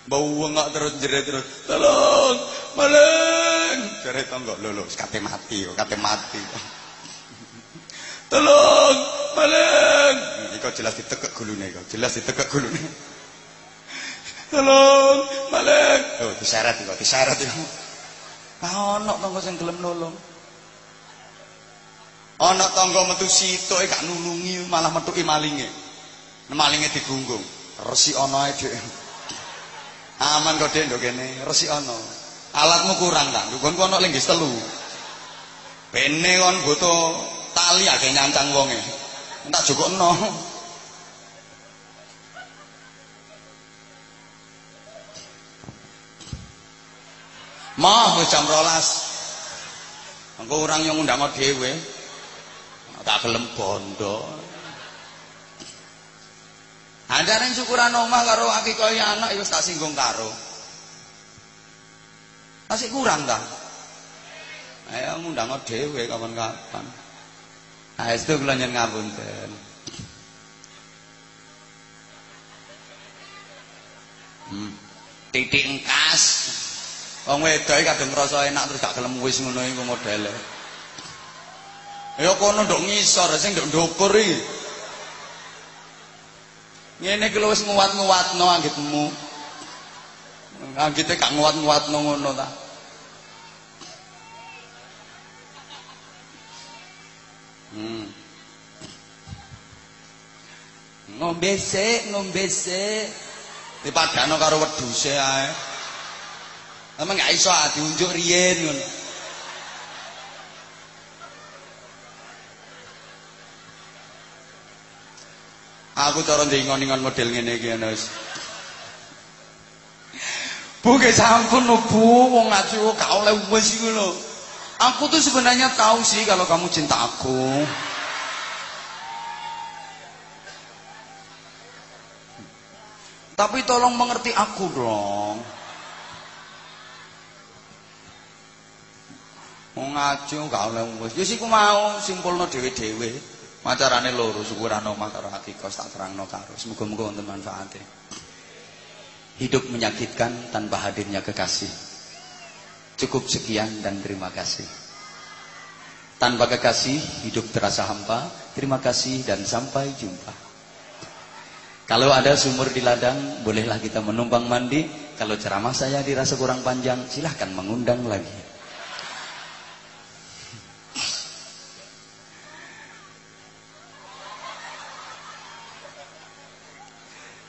Bau bengok terus jerit terus. Tolong, maling. Jare tangga lho lho kate mati kok, kate mati. Tolong, maling. Iku jelas ditekek gulune iku, jelas ditekek gulune. Tolong, maling. Oh, diseret iku, diseret iku. Ah ono tangga sing gelem nolong. Ana tangga metu sitoke gak nulungi malah metuki malinge. Malinge digunggung. Resi ana ae dhek. Aman kok dhek ndok kene, resi ana. Alatmu kurang ta? Nggonku ana linggis telu. Bene kon boto tali akeh nyancang wonge. Tak jukukno. Mah wis jam 12. Engko urang yang ngundang dhewe. Tak gelem bondo. Andaren syukuran omah karo akikoh anak ya tak singgung karo. Masih kurang ta? Ayo ngundang dhewe kapan-kapan. Itu kula nyen ngapunten. Hmm. Titik engkas. Wong wedok kadang ngrasa enak terus gak gelem wis ngono iku modele. Ya kono ndok ngisor sing ndok ndukur iki. Ngene iki wis nguwat-nguwatno anggitmu. Anggite gak nguwat-nguwatno ngono ta. Hmm. Ngombe sik, ngombe sik. Dipadano karo wedhuse ae. Emang gak iso ah, diunjuk riyen ngono. Aku cara ndingon-ingon model ngene iki ana wis. Bu ke sampun Bu, wong ngaji kok gak oleh wis iku lho. Aku tuh sebenarnya tahu sih kalau kamu cinta aku. Tapi tolong mengerti aku dong. Wong ngaji gak oleh wis. Ya siku mau simpulno dhewe-dhewe. Macarane loro syukuran omah karo hakikah tak terangno karo. Semoga-moga wonten manfaate. Hidup menyakitkan tanpa hadirnya kekasih. Cukup sekian dan terima kasih. Tanpa kekasih hidup terasa hampa. Terima kasih dan sampai jumpa. Kalau ada sumur di ladang, bolehlah kita menumpang mandi. Kalau ceramah saya dirasa kurang panjang, silahkan mengundang lagi.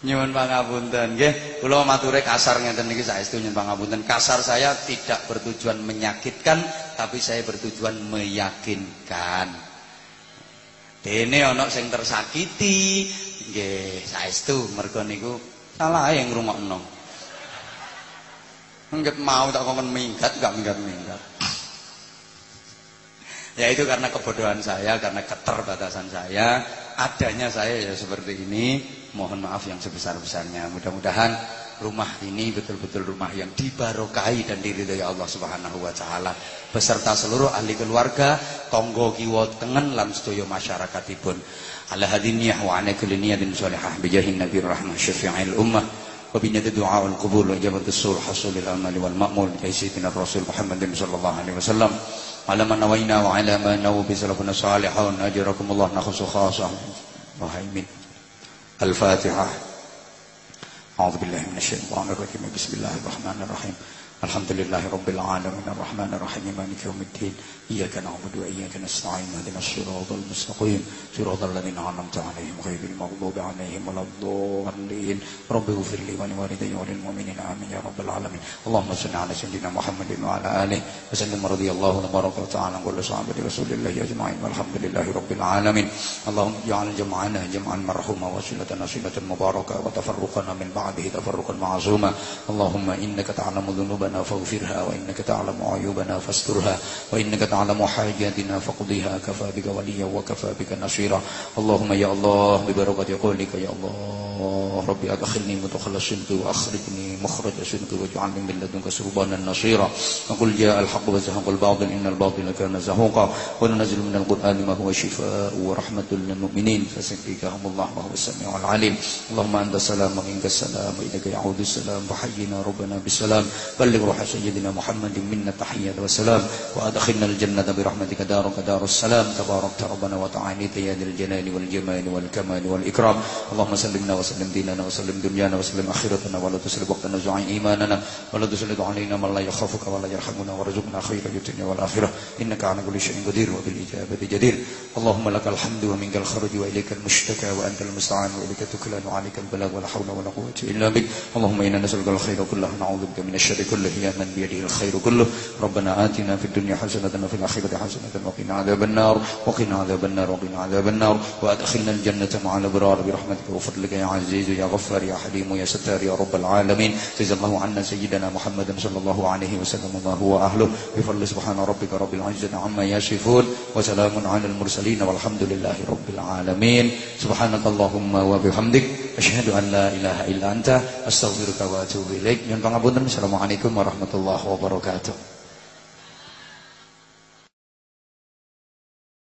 Nyuwun pangapunten nggih. Kula mature kasar ngeten niki saestu nyuwun pangapunten. Kasar saya tidak bertujuan menyakitkan, tapi saya bertujuan meyakinkan. Dene ana sing tersakiti, nggih saestu mergo niku salah yang ngrungokno. Minggat mau tak kongkon minggat, enggak minggat-minggat. Ya itu karena kebodohan saya, karena keterbatasan saya, adanya saya ya seperti ini. Mohon maaf yang sebesar-besarnya. Mudah-mudahan rumah ini betul-betul rumah yang dibarokahi dan diridhai Allah Subhanahu wa taala beserta seluruh ahli keluarga, tonggo kiwa tengen lan sedaya masyarakatipun. Ala hadiniyah wa ala kulli niyatin shalihah bi rahmah syafi'il ummah wa bi niyati du'a wal qabul wa ijabatus sul hasulil amali wal ma'mul bi sayyidina rasul Muhammadin sallallahu alaihi wasallam. على ما نوينا وعلى ما نوى بسلفنا الصالحون أجركم الله نخص خاصة وهيمن الفاتحة أعوذ بالله من الشيطان الرجيم بسم الله الرحمن الرحيم الحمد لله رب العالمين الرحمن الرحيم مالك يوم الدين إياك نعبد وإياك نستعين اهدنا الصراط المستقيم. صراط الذين أنعمت عليهم غير المغضوب عليهم ولا الضالين. رب اغفر لي ولوالدي وللمؤمنين آمين يا رب العالمين. اللهم صل على سيدنا محمد وعلى آله وسلم رضي الله تبارك وتعالى عن كل صحابة رسول الله أجمعين والحمد لله رب العالمين. اللهم اجعل جمعنا جمعا مرحوما وصلتنا صلة مباركة وتفرقنا من بعده تفرقا معصوما. اللهم إنك تعلم ذنوبنا ذنوبنا فاغفرها وإنك تعلم عيوبنا فاسترها وإنك تعلم حاجاتنا فقضيها كفى بك وليا وكفى بك نصيرا. اللهم يا الله ببركة قولك يا الله ربي أدخلني مدخل الصدق وأخرجني مخرج الصدق واجعلني من لدنك سربانا نصيرا. وقل جاء الحق وزهق الباطل إن الباطل كان زهوقا. وننزل من القرآن ما هو شفاء ورحمة للمؤمنين. فسيكفيكهم الله وهو السميع العليم. اللهم أنت السلام ومنك السلام. وإليك يعود السلام. فحينا ربنا بالسلام. بلغ بلغ روح سيدنا محمد منا التحية والسلام وأدخلنا الجنة برحمتك دارك دار السلام. تبارك ربنا وتعالى يا ذا الجلال والجمال والكمال والإكرام. اللهم سلمنا وسلم ديننا وسلم دنيانا وسلم آخرتنا ولا تسلب وقتنا زعي إيماننا ولا تسلط علينا من لا يخافك ولا يرحمنا وارزقنا خير الدنيا والآخرة. إنك على كل شيء قدير وبالإجابة جدير. اللهم لك الحمد ومنك الخرج وإليك المشتكى وأنت المستعان وإليك تكلان وعليك البلاغ ولا حول ولا قوة إلا بك. اللهم إنا نسألك الخير كله نعوذ بك من الشر كله. يا من بيده الخير كله ربنا آتنا في الدنيا حسنة وفي الآخرة حسنة وقنا عذاب النار وقنا عذاب النار وقنا عذاب النار. وأدخلنا الجنة مع الأبرار برحمتك وفضلك يا عزيز يا غفار يا حليم يا ستار يا رب العالمين. جزا الله عنا سيدنا محمد صلى الله عليه وسلم وما هو أهله. بفضل سبحان ربك رب العزة عما يصفون وسلام على المرسلين والحمد لله رب العالمين. سبحانك اللهم وبحمدك Asyhadu an la ilaha illa anta astaghfiruka wa atubu ilaik. Nyuwun pangapunten. Assalamualaikum warahmatullahi wabarakatuh.